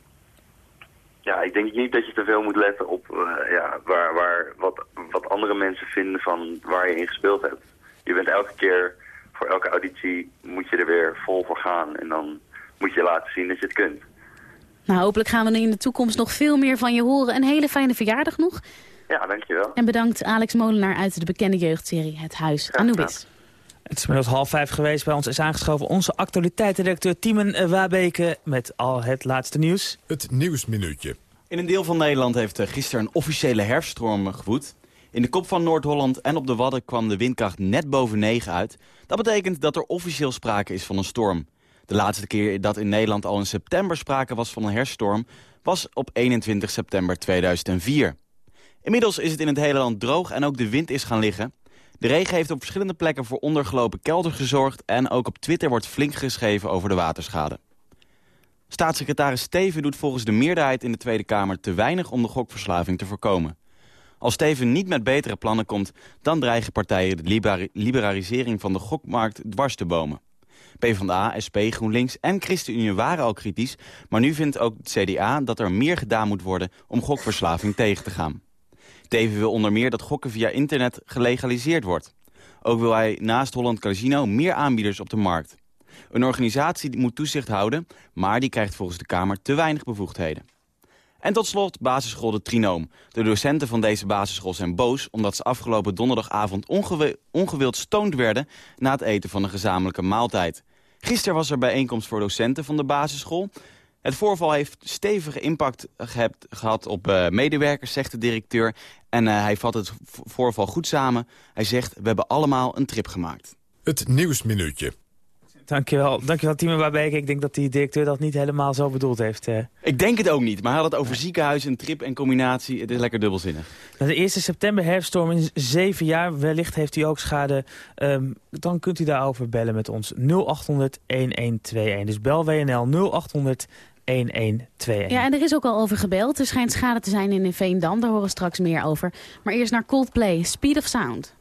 ja, ik denk niet dat je te veel moet letten op uh, ja, waar, waar, wat, wat andere mensen vinden van waar je in gespeeld hebt. Je bent elke keer, voor elke auditie moet je er weer vol voor gaan. En dan moet je laten zien dat je het kunt. Nou, hopelijk gaan we in de toekomst nog veel meer van je horen. Een hele fijne verjaardag nog. Ja, dankjewel. En bedankt Alex Molenaar uit de bekende jeugdserie Het Huis Anubis. Het is inmiddels half vijf geweest. Bij ons is aangeschoven onze actualiteitsdirecteur Tiemen Wabeke met al het laatste nieuws. Het Nieuwsminuutje. In een deel van Nederland heeft gisteren een officiële herfststorm gewoed. In de kop van Noord-Holland en op de Wadden kwam de windkracht net boven 9 uit. Dat betekent dat er officieel sprake is van een storm. De laatste keer dat in Nederland al in september sprake was van een herfststorm... was op 21 september 2004. Inmiddels is het in het hele land droog en ook de wind is gaan liggen. De regen heeft op verschillende plekken voor ondergelopen kelders gezorgd... en ook op Twitter wordt flink geschreven over de waterschade. Staatssecretaris Steven doet volgens de meerderheid in de Tweede Kamer... te weinig om de gokverslaving te voorkomen. Als Steven niet met betere plannen komt... dan dreigen partijen de liberalisering van de gokmarkt dwars te bomen. PvdA, SP, GroenLinks en ChristenUnie waren al kritisch... maar nu vindt ook het CDA dat er meer gedaan moet worden... om gokverslaving tegen te gaan. Teven wil onder meer dat gokken via internet gelegaliseerd wordt. Ook wil hij naast Holland Casino meer aanbieders op de markt. Een organisatie moet toezicht houden, maar die krijgt volgens de Kamer te weinig bevoegdheden. En tot slot basisschool de Trinoom. De docenten van deze basisschool zijn boos omdat ze afgelopen donderdagavond ongewild stoned werden na het eten van een gezamenlijke maaltijd. Gisteren was er bijeenkomst voor docenten van de basisschool. Het voorval heeft stevige impact gehad op uh, medewerkers, zegt de directeur. En uh, hij vat het voorval goed samen. Hij zegt, we hebben allemaal een trip gemaakt. Het Nieuwsminuutje. Dankjewel, dankjewel Timo Waarbeke. Ik denk dat die directeur dat niet helemaal zo bedoeld heeft. Eh. Ik denk het ook niet, maar hij had het over ziekenhuis, een trip en combinatie. Het is lekker dubbelzinnig. De eerste september herfststorm in zeven jaar. Wellicht heeft u ook schade. Um, dan kunt u daarover bellen met ons 0800 1121. Dus bel WNL 0800 1121. Ja, en er is ook al over gebeld. Er schijnt schade te zijn in Veendam. Daar horen we straks meer over. Maar eerst naar Coldplay, Speed of Sound.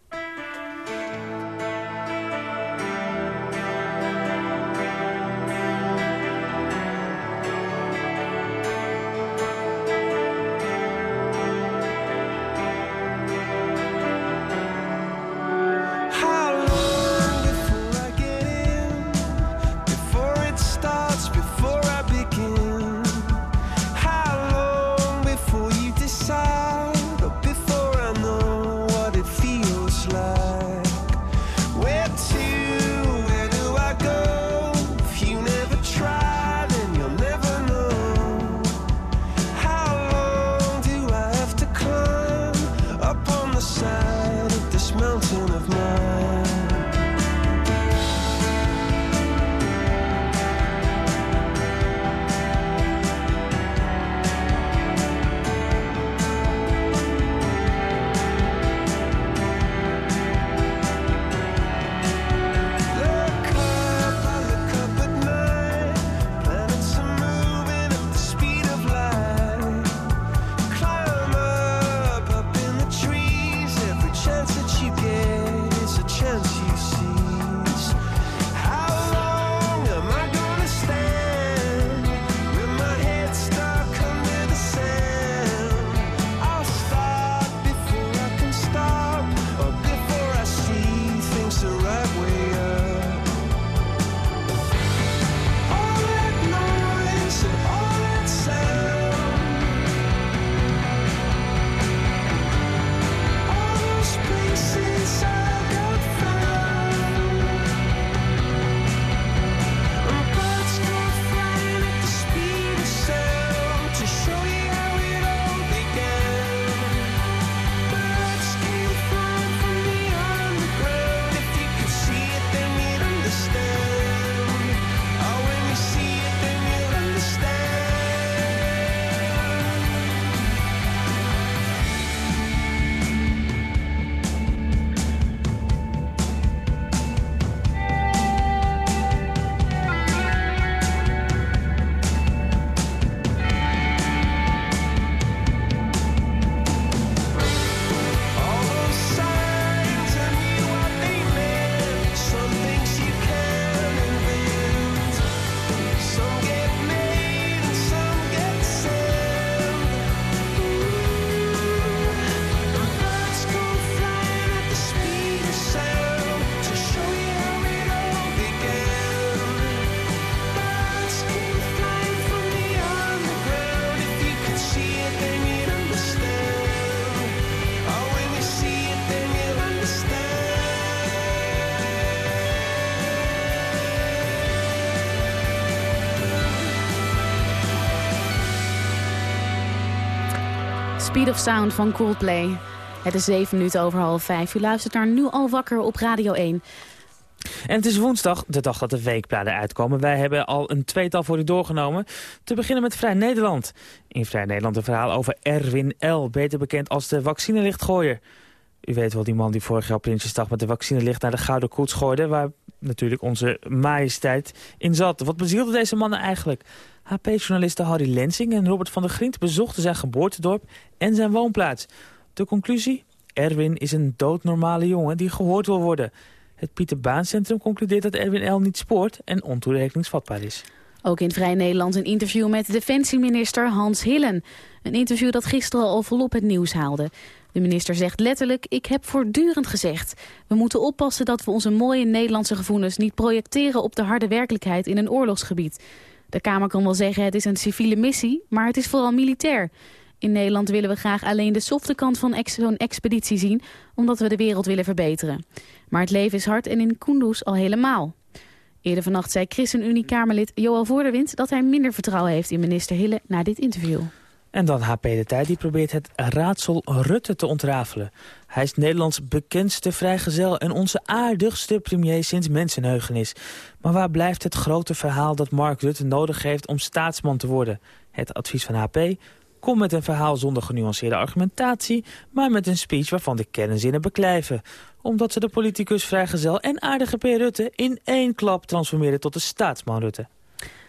Speed of Sound van Coldplay. Het is 7 minuten over half 5. U luistert naar Nu al wakker op Radio 1. En het is woensdag, de dag dat de weekbladen uitkomen. Wij hebben al een tweetal voor u doorgenomen. Te beginnen met Vrij Nederland. In Vrij Nederland een verhaal over Erwin L., beter bekend als de vaccinelichtgooier. U weet wel, die man die vorig jaar Prinsjesdag met de vaccinelicht naar de Gouden Koets gooide... waar natuurlijk onze majesteit in zat. Wat bezielde deze mannen eigenlijk? HP-journalisten Harry Lensing en Robert van der Grient bezochten zijn geboortedorp en zijn woonplaats. De conclusie? Erwin is een doodnormale jongen die gehoord wil worden. Het Pieter Baan Centrum concludeert dat Erwin L. niet spoort en ontoerekeningsvatbaar is. Ook in Vrij Nederland een interview met defensieminister Hans Hillen. Een interview dat gisteren al volop het nieuws haalde. De minister zegt letterlijk, ik heb voortdurend gezegd... we moeten oppassen dat we onze mooie Nederlandse gevoelens niet projecteren op de harde werkelijkheid in een oorlogsgebied. De Kamer kan wel zeggen het is een civiele missie, maar het is vooral militair. In Nederland willen we graag alleen de softe kant van zo'n expeditie zien... omdat we de wereld willen verbeteren. Maar het leven is hard en in Kunduz al helemaal. Eerder vannacht zei ChristenUnie-Kamerlid Joël Voorderwind... dat hij minder vertrouwen heeft in minister Hille na dit interview. En dan HP De Tijd, die probeert het raadsel Rutte te ontrafelen. Hij is Nederlands bekendste vrijgezel en onze aardigste premier sinds mensenheugenis. Maar waar blijft het grote verhaal dat Mark Rutte nodig heeft om staatsman te worden? Het advies van HP? Kom met een verhaal zonder genuanceerde argumentatie... maar met een speech waarvan de kernzinnen beklijven. Omdat ze de politicus vrijgezel en aardige P. Rutte... in één klap transformeren tot de staatsman Rutte.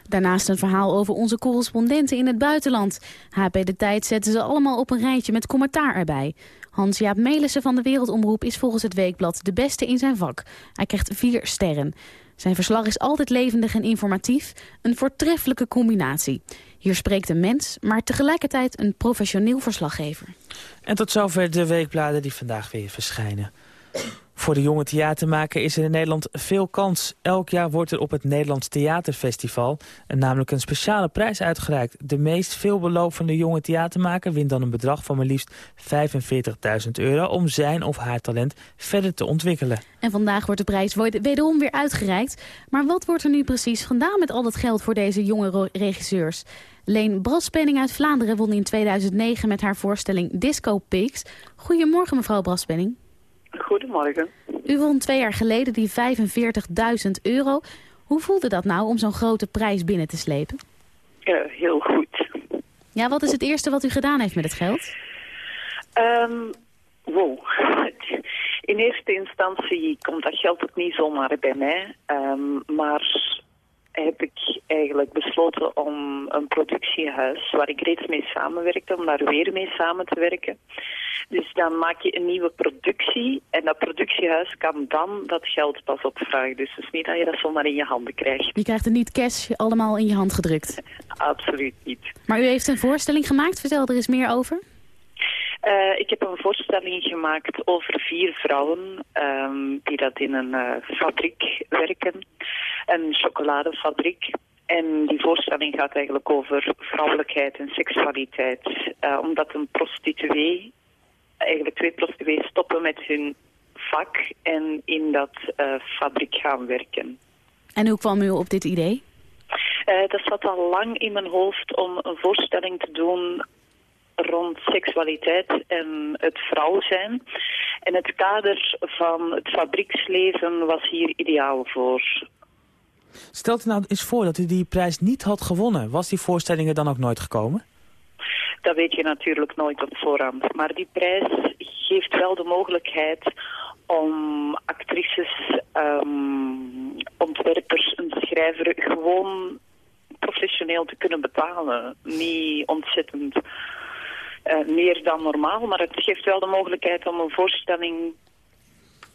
Daarnaast een verhaal over onze correspondenten in het buitenland. HP De Tijd zetten ze allemaal op een rijtje met commentaar erbij. Hans-Jaap Melissen van de Wereldomroep is volgens het Weekblad de beste in zijn vak. Hij krijgt vier sterren. Zijn verslag is altijd levendig en informatief, een voortreffelijke combinatie. Hier spreekt een mens, maar tegelijkertijd een professioneel verslaggever. En tot zover de weekbladen die vandaag weer verschijnen. Voor de jonge theatermaker is er in Nederland veel kans. Elk jaar wordt er op het Nederlands Theaterfestival namelijk een speciale prijs uitgereikt. De meest veelbelovende jonge theatermaker wint dan een bedrag van maar liefst 45.000 euro... om zijn of haar talent verder te ontwikkelen. En vandaag wordt de prijs wederom weer uitgereikt. Maar wat wordt er nu precies gedaan met al dat geld voor deze jonge regisseurs? Leen Braspenning uit Vlaanderen won in 2009 met haar voorstelling Disco Pigs. Goedemorgen mevrouw Braspenning. Goedemorgen. U won twee jaar geleden die 45.000 euro. Hoe voelde dat nou om zo'n grote prijs binnen te slepen? Heel goed. Ja, wat is het eerste wat u gedaan heeft met het geld? Um, wow. In eerste instantie komt dat geld ook niet zomaar bij mij. Um, maar heb ik eigenlijk besloten om een productiehuis, waar ik reeds mee samenwerkte, om daar weer mee samen te werken. Dus dan maak je een nieuwe productie en dat productiehuis kan dan dat geld pas opvragen. Dus het is niet dat je dat zomaar in je handen krijgt. Je krijgt er niet cash allemaal in je hand gedrukt? Absoluut niet. Maar u heeft een voorstelling gemaakt, vertel er eens meer over. Uh, ik heb een voorstelling gemaakt over vier vrouwen um, die dat in een uh, fabriek werken. Een chocoladefabriek. En die voorstelling gaat eigenlijk over vrouwelijkheid en seksualiteit. Uh, omdat een prostituee, eigenlijk twee prostituees stoppen met hun vak en in dat fabriek gaan werken. En hoe kwam u op dit idee? dat zat al lang in mijn hoofd om een voorstelling te doen rond seksualiteit en het vrouw zijn. En het kader van het fabrieksleven was hier ideaal voor. Stelt u nou eens voor dat u die prijs niet had gewonnen. Was die voorstelling er dan ook nooit gekomen? Dat weet je natuurlijk nooit op voorhand. Maar die prijs geeft wel de mogelijkheid om actrices, um, ontwerpers en schrijvers gewoon professioneel te kunnen betalen. Niet ontzettend uh, meer dan normaal. Maar het geeft wel de mogelijkheid om een voorstelling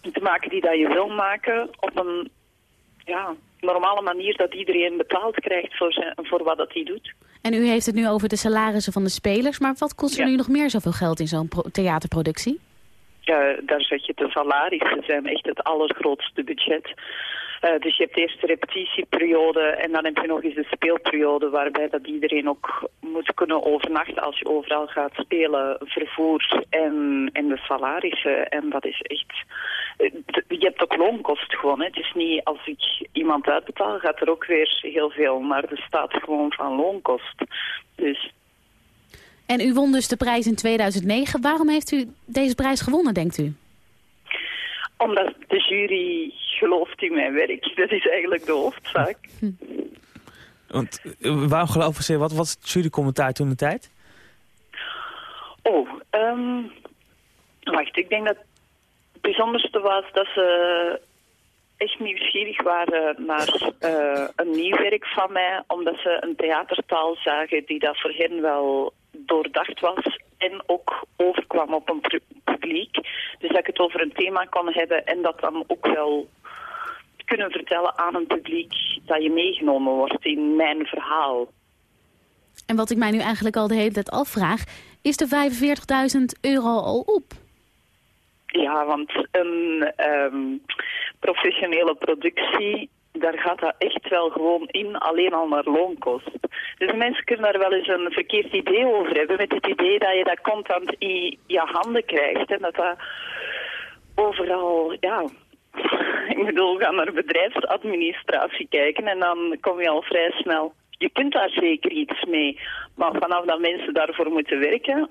te maken die dat je wil maken op een ja, normale manier dat iedereen betaald krijgt voor, zijn, voor wat dat hij doet. En u heeft het nu over de salarissen van de spelers, maar wat kost er nu nog meer zoveel geld in zo'n theaterproductie? Ja, daar zeg je de salarissen zijn echt het allergrootste budget. Uh, dus je hebt eerst de repetitieperiode en dan heb je nog eens de speelperiode waarbij dat iedereen ook moet kunnen overnachten als je overal gaat spelen, vervoer en, en de salarissen. En dat is echt... Uh, je hebt ook loonkost gewoon. Hè. Het is niet als ik iemand uitbetaal, gaat er ook weer heel veel naar de staat gewoon van loonkost. Dus... En u won dus de prijs in 2009. Waarom heeft u deze prijs gewonnen, denkt u? Omdat de jury gelooft in mijn werk. Dat is eigenlijk de hoofdzaak. Want, uh, waarom geloven ze? Wat was het jurycommentaar toen de tijd? Oh, um, wacht. Ik denk dat het bijzonderste was dat ze echt nieuwsgierig waren naar uh, een nieuw werk van mij. Omdat ze een theatertaal zagen die dat voor hen wel doordacht was en ook overkwam op een publiek. Dus dat ik het over een thema kon hebben en dat dan ook wel kunnen vertellen aan een publiek dat je meegenomen wordt in mijn verhaal. En wat ik mij nu eigenlijk al de hele tijd afvraag, is de 45.000 euro al op? Ja, want een um, professionele productie, daar gaat dat echt wel gewoon in, alleen al naar loonkost. Dus mensen kunnen daar wel eens een verkeerd idee over hebben, met het idee dat je dat constant in je handen krijgt en dat dat overal, ja... Ik bedoel, ga naar bedrijfsadministratie kijken en dan kom je al vrij snel. Je kunt daar zeker iets mee, maar vanaf dat mensen daarvoor moeten werken,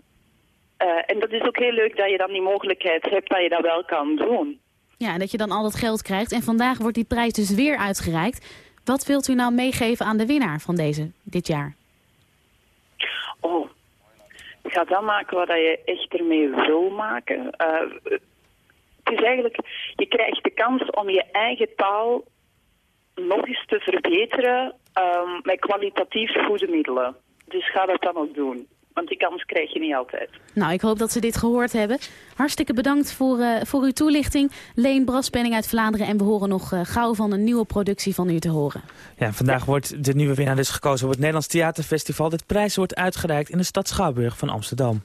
uh, en dat is ook heel leuk dat je dan die mogelijkheid hebt dat je dat wel kan doen. Ja, en dat je dan al dat geld krijgt. En vandaag wordt die prijs dus weer uitgereikt. Wat wilt u nou meegeven aan de winnaar van deze dit jaar? Oh, ga dat maken wat je echt ermee wil maken. Uh, het is eigenlijk, je krijgt de kans om je eigen taal nog eens te verbeteren um, met kwalitatief goede middelen. Dus ga dat dan ook doen. Want die kans krijg je niet altijd. Nou, ik hoop dat ze dit gehoord hebben. Hartstikke bedankt voor, uh, voor uw toelichting. Leen Braspenning uit Vlaanderen. En we horen nog uh, gauw van een nieuwe productie van u te horen. Ja, vandaag ja. wordt de nieuwe winnaar dus gekozen voor het Nederlands Theaterfestival. Dit prijs wordt uitgereikt in de stad Schouwburg van Amsterdam.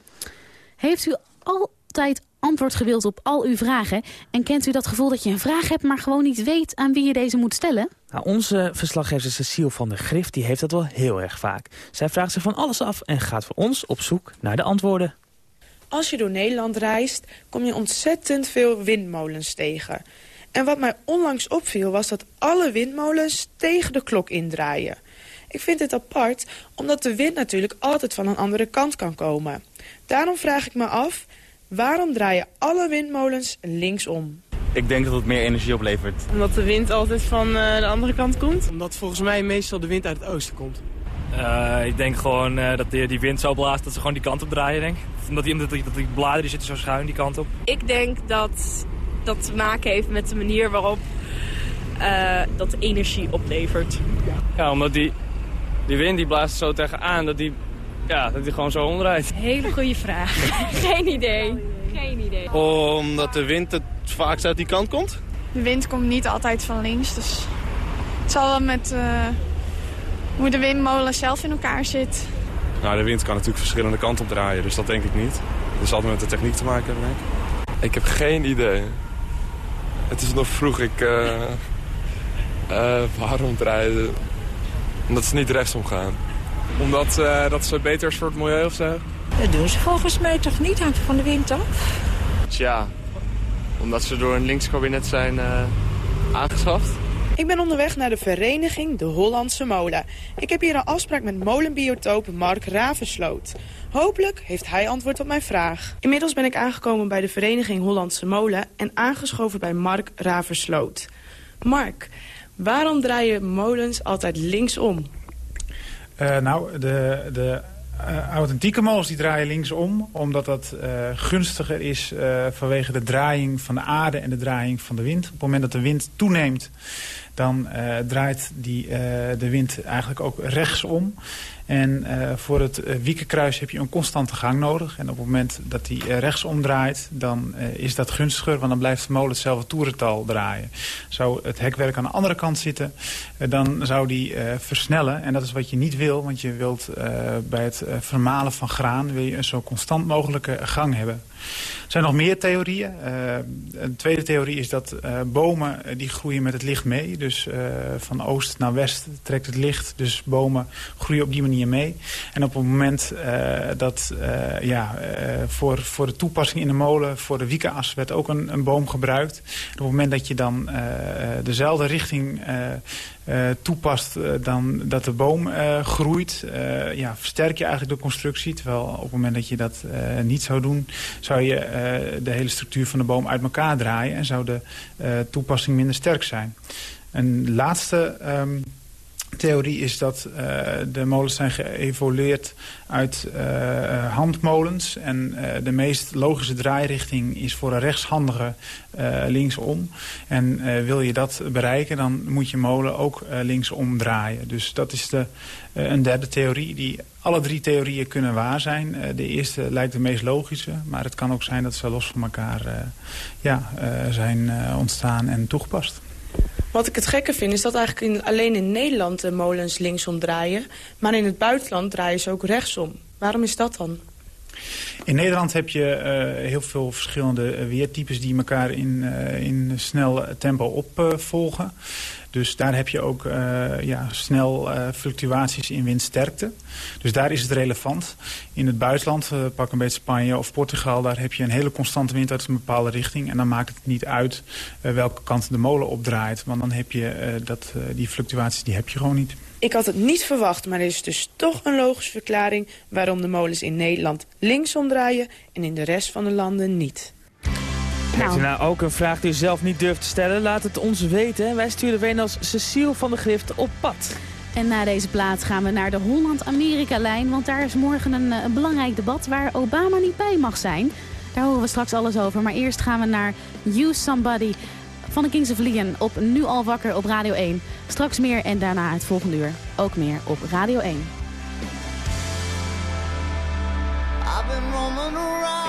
Heeft u altijd antwoord gewild op al uw vragen? En kent u dat gevoel dat je een vraag hebt, maar gewoon niet weet aan wie je deze moet stellen? Nou, onze verslaggever Cecile van der Grift die heeft dat wel heel erg vaak. Zij vraagt zich van alles af en gaat voor ons op zoek naar de antwoorden. Als je door Nederland reist, kom je ontzettend veel windmolens tegen. En wat mij onlangs opviel was dat alle windmolens tegen de klok indraaien. Ik vind dit apart, omdat de wind natuurlijk altijd van een andere kant kan komen. Daarom vraag ik me af, waarom draaien alle windmolens linksom? Ik denk dat het meer energie oplevert. Omdat de wind altijd van uh, de andere kant komt? Omdat volgens mij meestal de wind uit het oosten komt. Uh, ik denk gewoon uh, dat die, die, wind zo blaast dat ze gewoon die kant op draaien, denk Omdat die, dat die, dat die bladeren die zitten zo schuin die kant op. Ik denk dat dat te maken heeft met de manier waarop dat energie oplevert. Ja, omdat die, die wind die blaast zo tegenaan dat die, ja, dat die gewoon zo omdraait. Hele goede vraag. Geen idee. Geen idee. Omdat de wind het vaakst uit die kant komt? De wind komt niet altijd van links, dus het zal wel met uh, hoe de windmolen zelf in elkaar zit. Nou, de wind kan natuurlijk verschillende kanten op draaien, dus dat denk ik niet. Dat zal altijd met de techniek te maken hebben, denk ik. Ik heb geen idee. Het is nog vroeg. Ik, uh, uh, waarom draaien? Omdat ze niet rechtsom gaan. Omdat uh, dat zo beter is voor het milieu of zo? Dat doen ze volgens mij toch niet, hangt van de wind af. Tja, omdat ze door een linkskabinet zijn uh, aangeschaft. Ik ben onderweg naar de vereniging De Hollandse Molen. Ik heb hier een afspraak met molenbiotoop Mark Ravensloot. Hopelijk heeft hij antwoord op mijn vraag. Inmiddels ben ik aangekomen bij de vereniging Hollandse Molen... en aangeschoven bij Mark Ravensloot. Mark, waarom draaien molens altijd linksom? Uh, nou, de, de uh, authentieke molens die draaien linksom, omdat dat uh, gunstiger is uh, vanwege de draaiing van de aarde en de draaiing van de wind. Op het moment dat de wind toeneemt, dan draait die, de wind eigenlijk ook rechtsom. En uh, voor het uh, wiekenkruis heb je een constante gang nodig. En op het moment dat die uh, rechtsom draait, dan is dat gunstiger. Want dan blijft de molen hetzelfde toerental draaien. Zou het hekwerk aan de andere kant zitten, dan zou die versnellen. En dat is wat je niet wil. Want je wilt bij het vermalen van graan wil je een zo constant mogelijke gang hebben. Er zijn nog meer theorieën. Uh, een tweede theorie is dat uh, bomen uh, die groeien met het licht mee. Dus van oost naar west trekt het licht. Dus bomen groeien op die manier mee. En op het moment dat ja, voor, voor de toepassing in de molen... voor de wiekenas werd ook een, een boom gebruikt. Op het moment dat je dan dezelfde richting toepast uh, dan dat de boom uh, groeit, ja, versterk je eigenlijk de constructie. Terwijl op het moment dat je dat niet zou doen, zou je de hele structuur van de boom uit elkaar draaien en zou de toepassing minder sterk zijn. Een laatste um, theorie is dat uh, de molens zijn geëvolueerd uit uh, handmolens. En uh, de meest logische draairichting is voor een rechtshandige linksom. En wil je dat bereiken, dan moet je molen ook linksom draaien. Dus dat is de, een derde theorie die... Alle drie theorieën kunnen waar zijn. de eerste lijkt de meest logische. Maar het kan ook zijn dat ze los van elkaar ja, zijn ontstaan en toegepast. Wat ik het gekke vind is dat eigenlijk in, alleen in Nederland de molens linksom draaien. Maar in het buitenland draaien ze ook rechtsom. Waarom is dat dan? In Nederland heb je uh, heel veel verschillende weertypes die elkaar in, uh, in snel tempo opvolgen. Dus daar heb je ook uh, ja, snel uh, fluctuaties in windsterkte. Dus daar is het relevant. In het buitenland, uh, pak een beetje Spanje of Portugal... daar heb je een hele constante wind uit een bepaalde richting. En dan maakt het niet uit welke kant de molen opdraait. Want dan heb je dat, die fluctuaties die heb je gewoon niet. Ik had het niet verwacht, maar er is dus toch een logische verklaring... waarom de molens in Nederland linksom draaien en in de rest van de landen niet. Heeft u nou ook een vraag die u zelf niet durft te stellen? Laat het ons weten. Wij sturen weer als Cecile van de Grift op pad. En na deze plaats gaan we naar de Holland-Amerika-lijn. Want daar is morgen een, een, belangrijk debat waar Obama niet bij mag zijn. Daar horen we straks alles over. Maar eerst gaan we naar You Somebody van de Kings of Leon op Nu Al Wakker op Radio 1. Straks meer en daarna het volgende uur ook meer op Radio 1. I've been roaming around,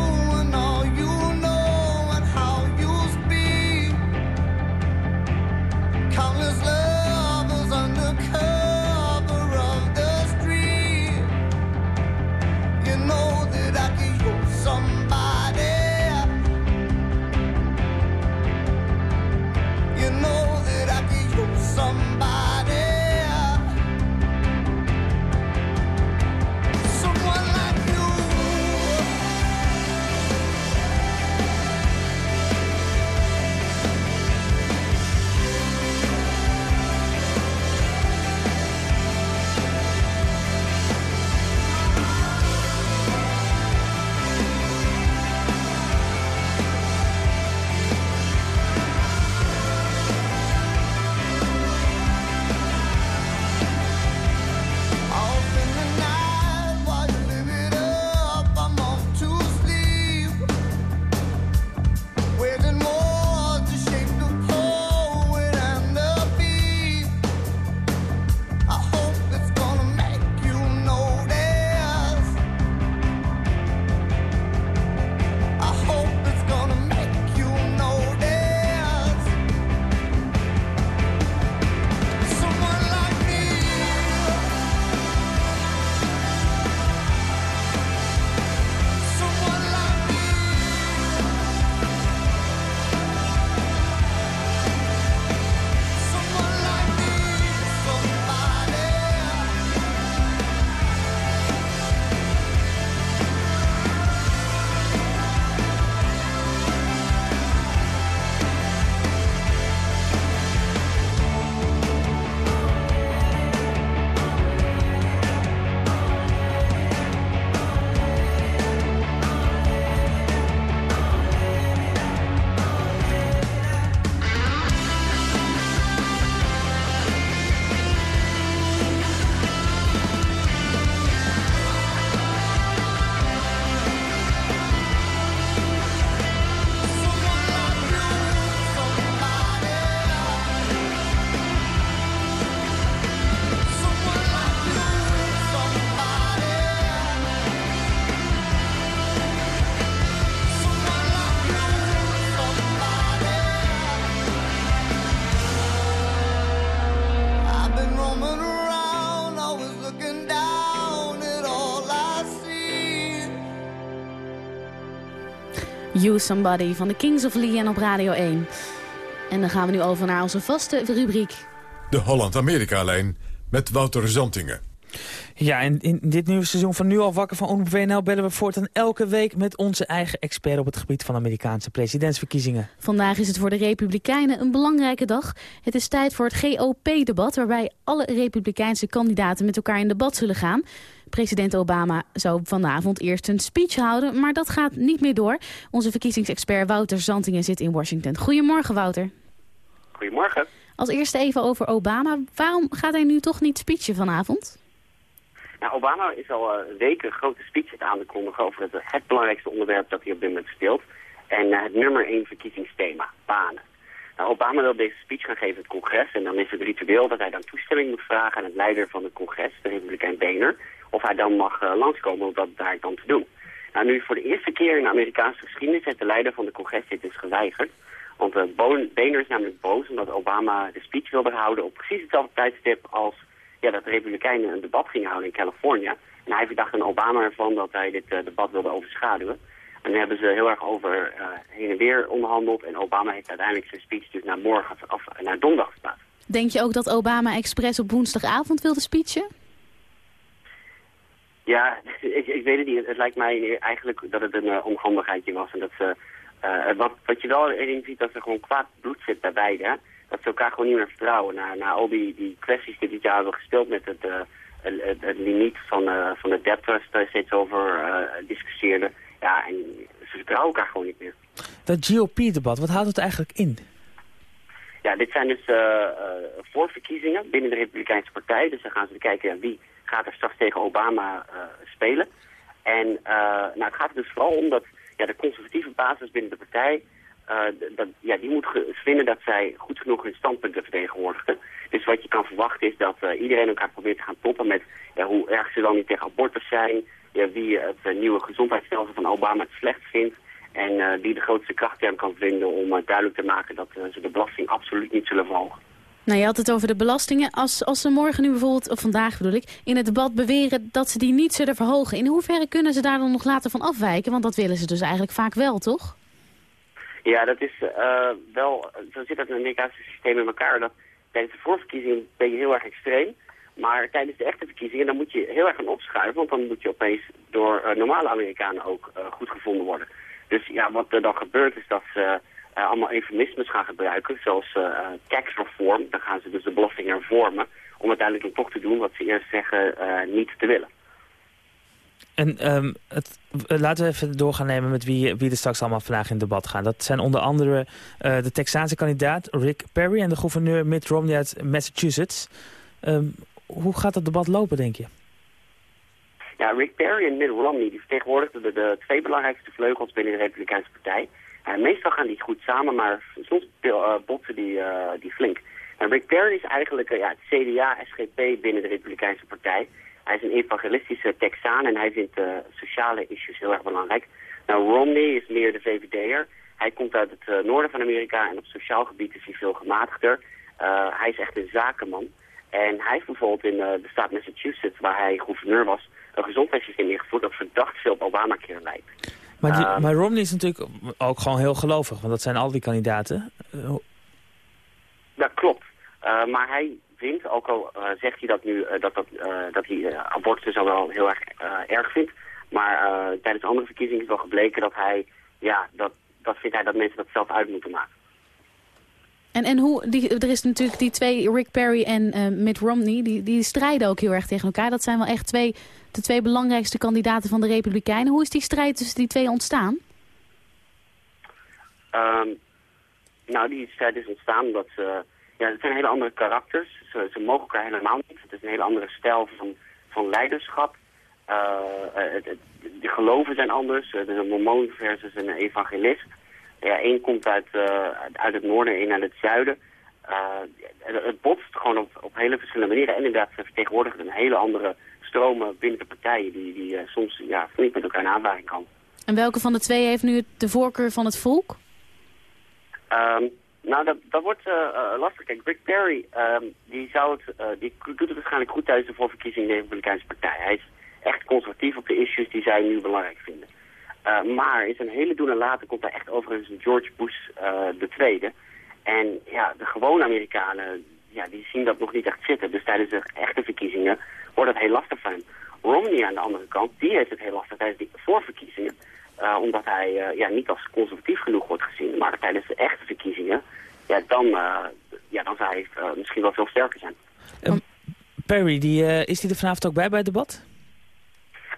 You Somebody van de Kings of Leon op Radio 1. En dan gaan we nu over naar onze vaste rubriek. De Holland-Amerika-lijn met Wouter Zantingen. Ja, en in dit nieuwe seizoen van Nu al wakker van Omroep WNL... bellen we voortaan elke week met onze eigen expert... op het gebied van Amerikaanse presidentsverkiezingen. Vandaag is het voor de Republikeinen een belangrijke dag. Het is tijd voor het GOP-debat... waarbij alle Republikeinse kandidaten met elkaar in debat zullen gaan. President Obama zou vanavond eerst een speech houden... maar dat gaat niet meer door. Onze verkiezingsexpert Wouter Zantingen zit in Washington. Goedemorgen, Wouter. Goedemorgen. Als eerste even over Obama. Waarom gaat hij nu toch niet speechen vanavond? Nou, Obama is al uh, weken grote speech aan het kondigen over het, het, belangrijkste onderwerp dat hij op dit moment speelt. En uh, het nummer één verkiezingsthema, banen. Nou, Obama wil deze speech gaan geven in het congres. En dan is het ritueel dat hij dan toestemming moet vragen aan het leider van het congres, de republikein Boehner. Of hij dan mag uh, langskomen om dat daar dan te doen. Nou, nu voor de eerste keer in de Amerikaanse geschiedenis heeft de leider van de congres dit dus geweigerd. Want uh, Boehner is namelijk boos omdat Obama de speech wilde houden op precies hetzelfde tijdstip als ja, dat de Republikeinen een debat gingen houden in Californië. En hij verdacht aan Obama ervan dat hij dit uh, debat wilde overschaduwen. En daar hebben ze heel erg over heen en weer onderhandeld. En Obama heeft uiteindelijk zijn speech dus naar morgen of naar donderdag geplaatst. Denk je ook dat Obama expres op woensdagavond wilde speechen? Ja, ik, ik weet het niet. Het lijkt mij eigenlijk dat het een uh, onhandigheidje was. En dat ze, wat, wat je wel erin ziet, dat er gewoon kwaad bloed zit bij beiden dat ze elkaar gewoon niet meer vertrouwen. Na, na al die, die kwesties die dit jaar hebben gespeeld met het, uh, het, het, limiet van, van de debt daar steeds over discussieerden. Ja, en ze vertrouwen elkaar gewoon niet meer. Dat GOP-debat, wat houdt het eigenlijk in? Ja, dit zijn dus voorverkiezingen binnen de Republikeinse Partij. Dus dan gaan ze kijken wie gaat er straks tegen Obama spelen. En nou, het gaat er dus vooral om dat ja, de conservatieve basis binnen de partij uh, dat, ja, die moet vinden dat zij goed genoeg hun standpunten vertegenwoordigen. Dus wat je kan verwachten is dat uh, iedereen elkaar probeert te gaan toppen met hoe erg ze dan niet tegen abortus zijn, ja, wie het uh, nieuwe gezondheidsstelsel van Obama het slecht vindt en die de grootste krachtterm kan vinden om duidelijk te maken dat ze de belasting absoluut niet zullen verhogen. Nou, je had het over de belastingen. Als, als ze morgen nu bijvoorbeeld, of vandaag bedoel ik, in het debat beweren dat ze die niet zullen verhogen. In hoeverre kunnen ze daar dan nog later van afwijken? Want dat willen ze dus eigenlijk vaak wel, toch? Ja, dat is uh, wel, zo zit het in het Amerikaanse systeem in elkaar. Dat tijdens de voorverkiezingen ben je heel erg extreem. Maar tijdens de echte verkiezingen dan moet je heel erg gaan opschuiven. Want dan moet je opeens door uh, normale Amerikanen ook uh, goed gevonden worden. Dus ja, wat er dan gebeurt is dat ze allemaal eufemismes gaan gebruiken. Zoals tax reform. Dan gaan ze dus de belasting hervormen. Om uiteindelijk dan toch te doen wat ze eerst zeggen niet te willen. En um, het, laten we even doorgaan nemen met wie, wie er straks allemaal vandaag in debat gaan. Dat zijn onder andere uh, de Texaanse kandidaat Rick Perry en de gouverneur Mitt Romney uit Massachusetts. Um, hoe gaat dat debat lopen, denk je? Ja, Rick Perry en Mitt Romney die vertegenwoordigen de, de twee belangrijkste vleugels binnen de Republikeinse Partij. Meestal gaan die goed samen, maar soms uh, botsen die, die flink. En Rick Perry is eigenlijk ja, het CDA-SGP binnen de Republikeinse Partij. Hij is een evangelistische Texaan en hij vindt sociale issues heel erg belangrijk. Nou, Romney is meer de VVD'er. Hij komt uit het noorden van Amerika en op sociaal gebied is hij veel gematigder. Hij is echt een zakenman. En hij heeft bijvoorbeeld in de staat Massachusetts, waar hij gouverneur was, een gezondheidssysteem ingevoerd dat verdacht veel op Obamacare lijkt. Maar, die, maar Romney is natuurlijk ook gewoon heel gelovig, want dat zijn al die kandidaten. Dat klopt. maar hij vindt. Ook al uh, zegt hij dat nu dat, dat, dat hij abortus al wel heel erg erg vindt. Maar tijdens andere verkiezingen is wel gebleken dat hij, ja, dat, dat vindt hij dat mensen dat zelf uit moeten maken. En, en hoe, die, er is natuurlijk die twee, Rick Perry en uh, Mitt Romney, die, die strijden ook heel erg tegen elkaar. Dat zijn wel echt twee, de twee belangrijkste kandidaten van de Republikeinen. Hoe is die strijd tussen die twee ontstaan? Um, nou, die strijd is ontstaan omdat ze ja, het zijn hele andere karakters. Ze, ze mogen elkaar helemaal niet. Het is een hele andere stijl van, van leiderschap. Het, het, de geloven zijn anders. Er is een mormoon versus een evangelist. Ja, één komt uit, uh, uit het noorden, één uit het zuiden. Uh, het, botst gewoon op, op hele verschillende manieren. En inderdaad, ze vertegenwoordigen een hele andere stromen binnen de partijen... die, die soms ja, niet met elkaar in aanvaring kan. En welke van de twee heeft nu de voorkeur van het volk? Um, nou, dat, dat wordt lastig. Kijk, Rick Perry, um, die, zou het, die doet het waarschijnlijk goed tijdens de voorverkiezing in de Republikeinse Partij. Hij is echt conservatief op de issues die zij nu belangrijk vinden. Uh, maar is een hele doen en later komt hij echt overigens George Bush uh, de tweede. En ja, de gewone Amerikanen, ja, die zien dat nog niet echt zitten. Dus tijdens de echte verkiezingen wordt het heel lastig voor hem. Romney aan de andere kant, die heeft het heel lastig tijdens de voorverkiezingen. Uh, omdat hij ja, niet als conservatief genoeg wordt gezien. Maar tijdens de echte verkiezingen, ja, dan, ja, dan zou hij misschien wel veel sterker zijn. Perry, die, is die er vanavond ook bij bij het debat?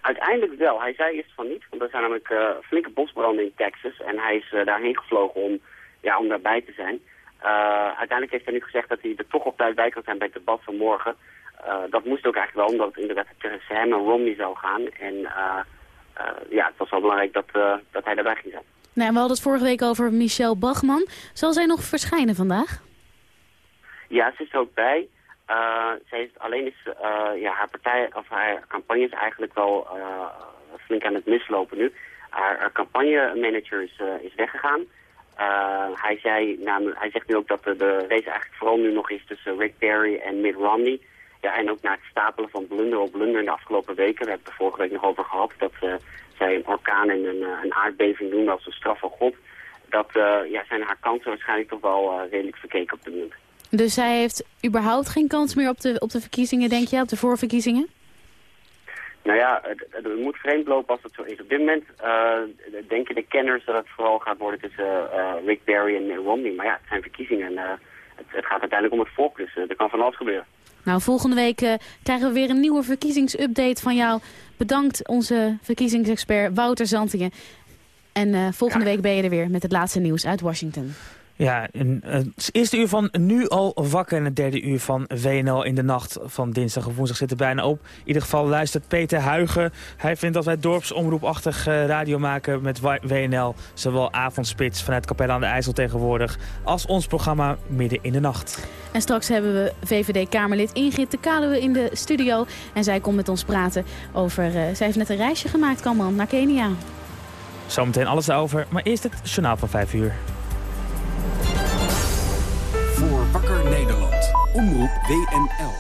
Uiteindelijk wel. Hij zei eerst van niet, want er zijn namelijk uh, flinke bosbranden in Texas. En hij is uh, daarheen gevlogen om, ja, om daarbij te zijn. Uh, uiteindelijk heeft hij nu gezegd dat hij er toch op tijd bij kan zijn bij het debat van morgen. dat moest ook eigenlijk wel, omdat het inderdaad tussen hem en Romney zou gaan. En ja, het was wel belangrijk dat, dat hij daarbij ging zijn. Nou, we hadden het vorige week over Michelle Bachman. Zal zij nog verschijnen vandaag? Ja, ze is er ook bij. Uh, zij is, alleen is uh, ja, haar partij, of haar campagne is eigenlijk wel uh, flink aan het mislopen nu. Haar, haar campagnemanager is, is weggegaan. hij, zei, hij zegt nu ook dat de, race eigenlijk vooral nu nog is tussen Rick Perry en Mitt Romney. Ja, en ook na het stapelen van blunder op blunder in de afgelopen weken. We hebben het er vorige week nog over gehad dat zij een orkaan en een, een aardbeving doen als een straf van God. Dat ja, zijn haar kansen waarschijnlijk toch wel redelijk verkeken op de moment. Dus zij heeft überhaupt geen kans meer op de, op de verkiezingen, denk je, op de voorverkiezingen? Nou ja, het, het moet vreemd lopen als het zo is. Op dit moment uh, denken de kenners dat het vooral gaat worden tussen uh, Rick Barry en Romney. Maar ja, het zijn verkiezingen en uh, het, het, gaat uiteindelijk om het volk, dus er kan van alles gebeuren. Nou, volgende week krijgen we weer een nieuwe verkiezingsupdate van jou. Bedankt onze verkiezingsexpert Wouter Zantingen. En volgende week ben je er weer met het laatste nieuws uit Washington. Ja, het eerste uur van nu al wakker en het derde uur van WNL in de nacht van dinsdag of woensdag zit er bijna op. In ieder geval luistert Peter Huigen. Hij vindt dat wij dorpsomroepachtig radio maken met WNL. Zowel avondspits vanuit Capelle aan de IJssel tegenwoordig als ons programma Midden in de Nacht. En straks hebben we VVD-Kamerlid Ingrid de Kaluwe in de studio. En zij komt met ons praten over... Uh, zij heeft net een reisje gemaakt, Kamman, naar Kenia. Zometeen alles over, maar eerst het journaal van 5 uur. Voor Wakker Nederland. Omroep WNL.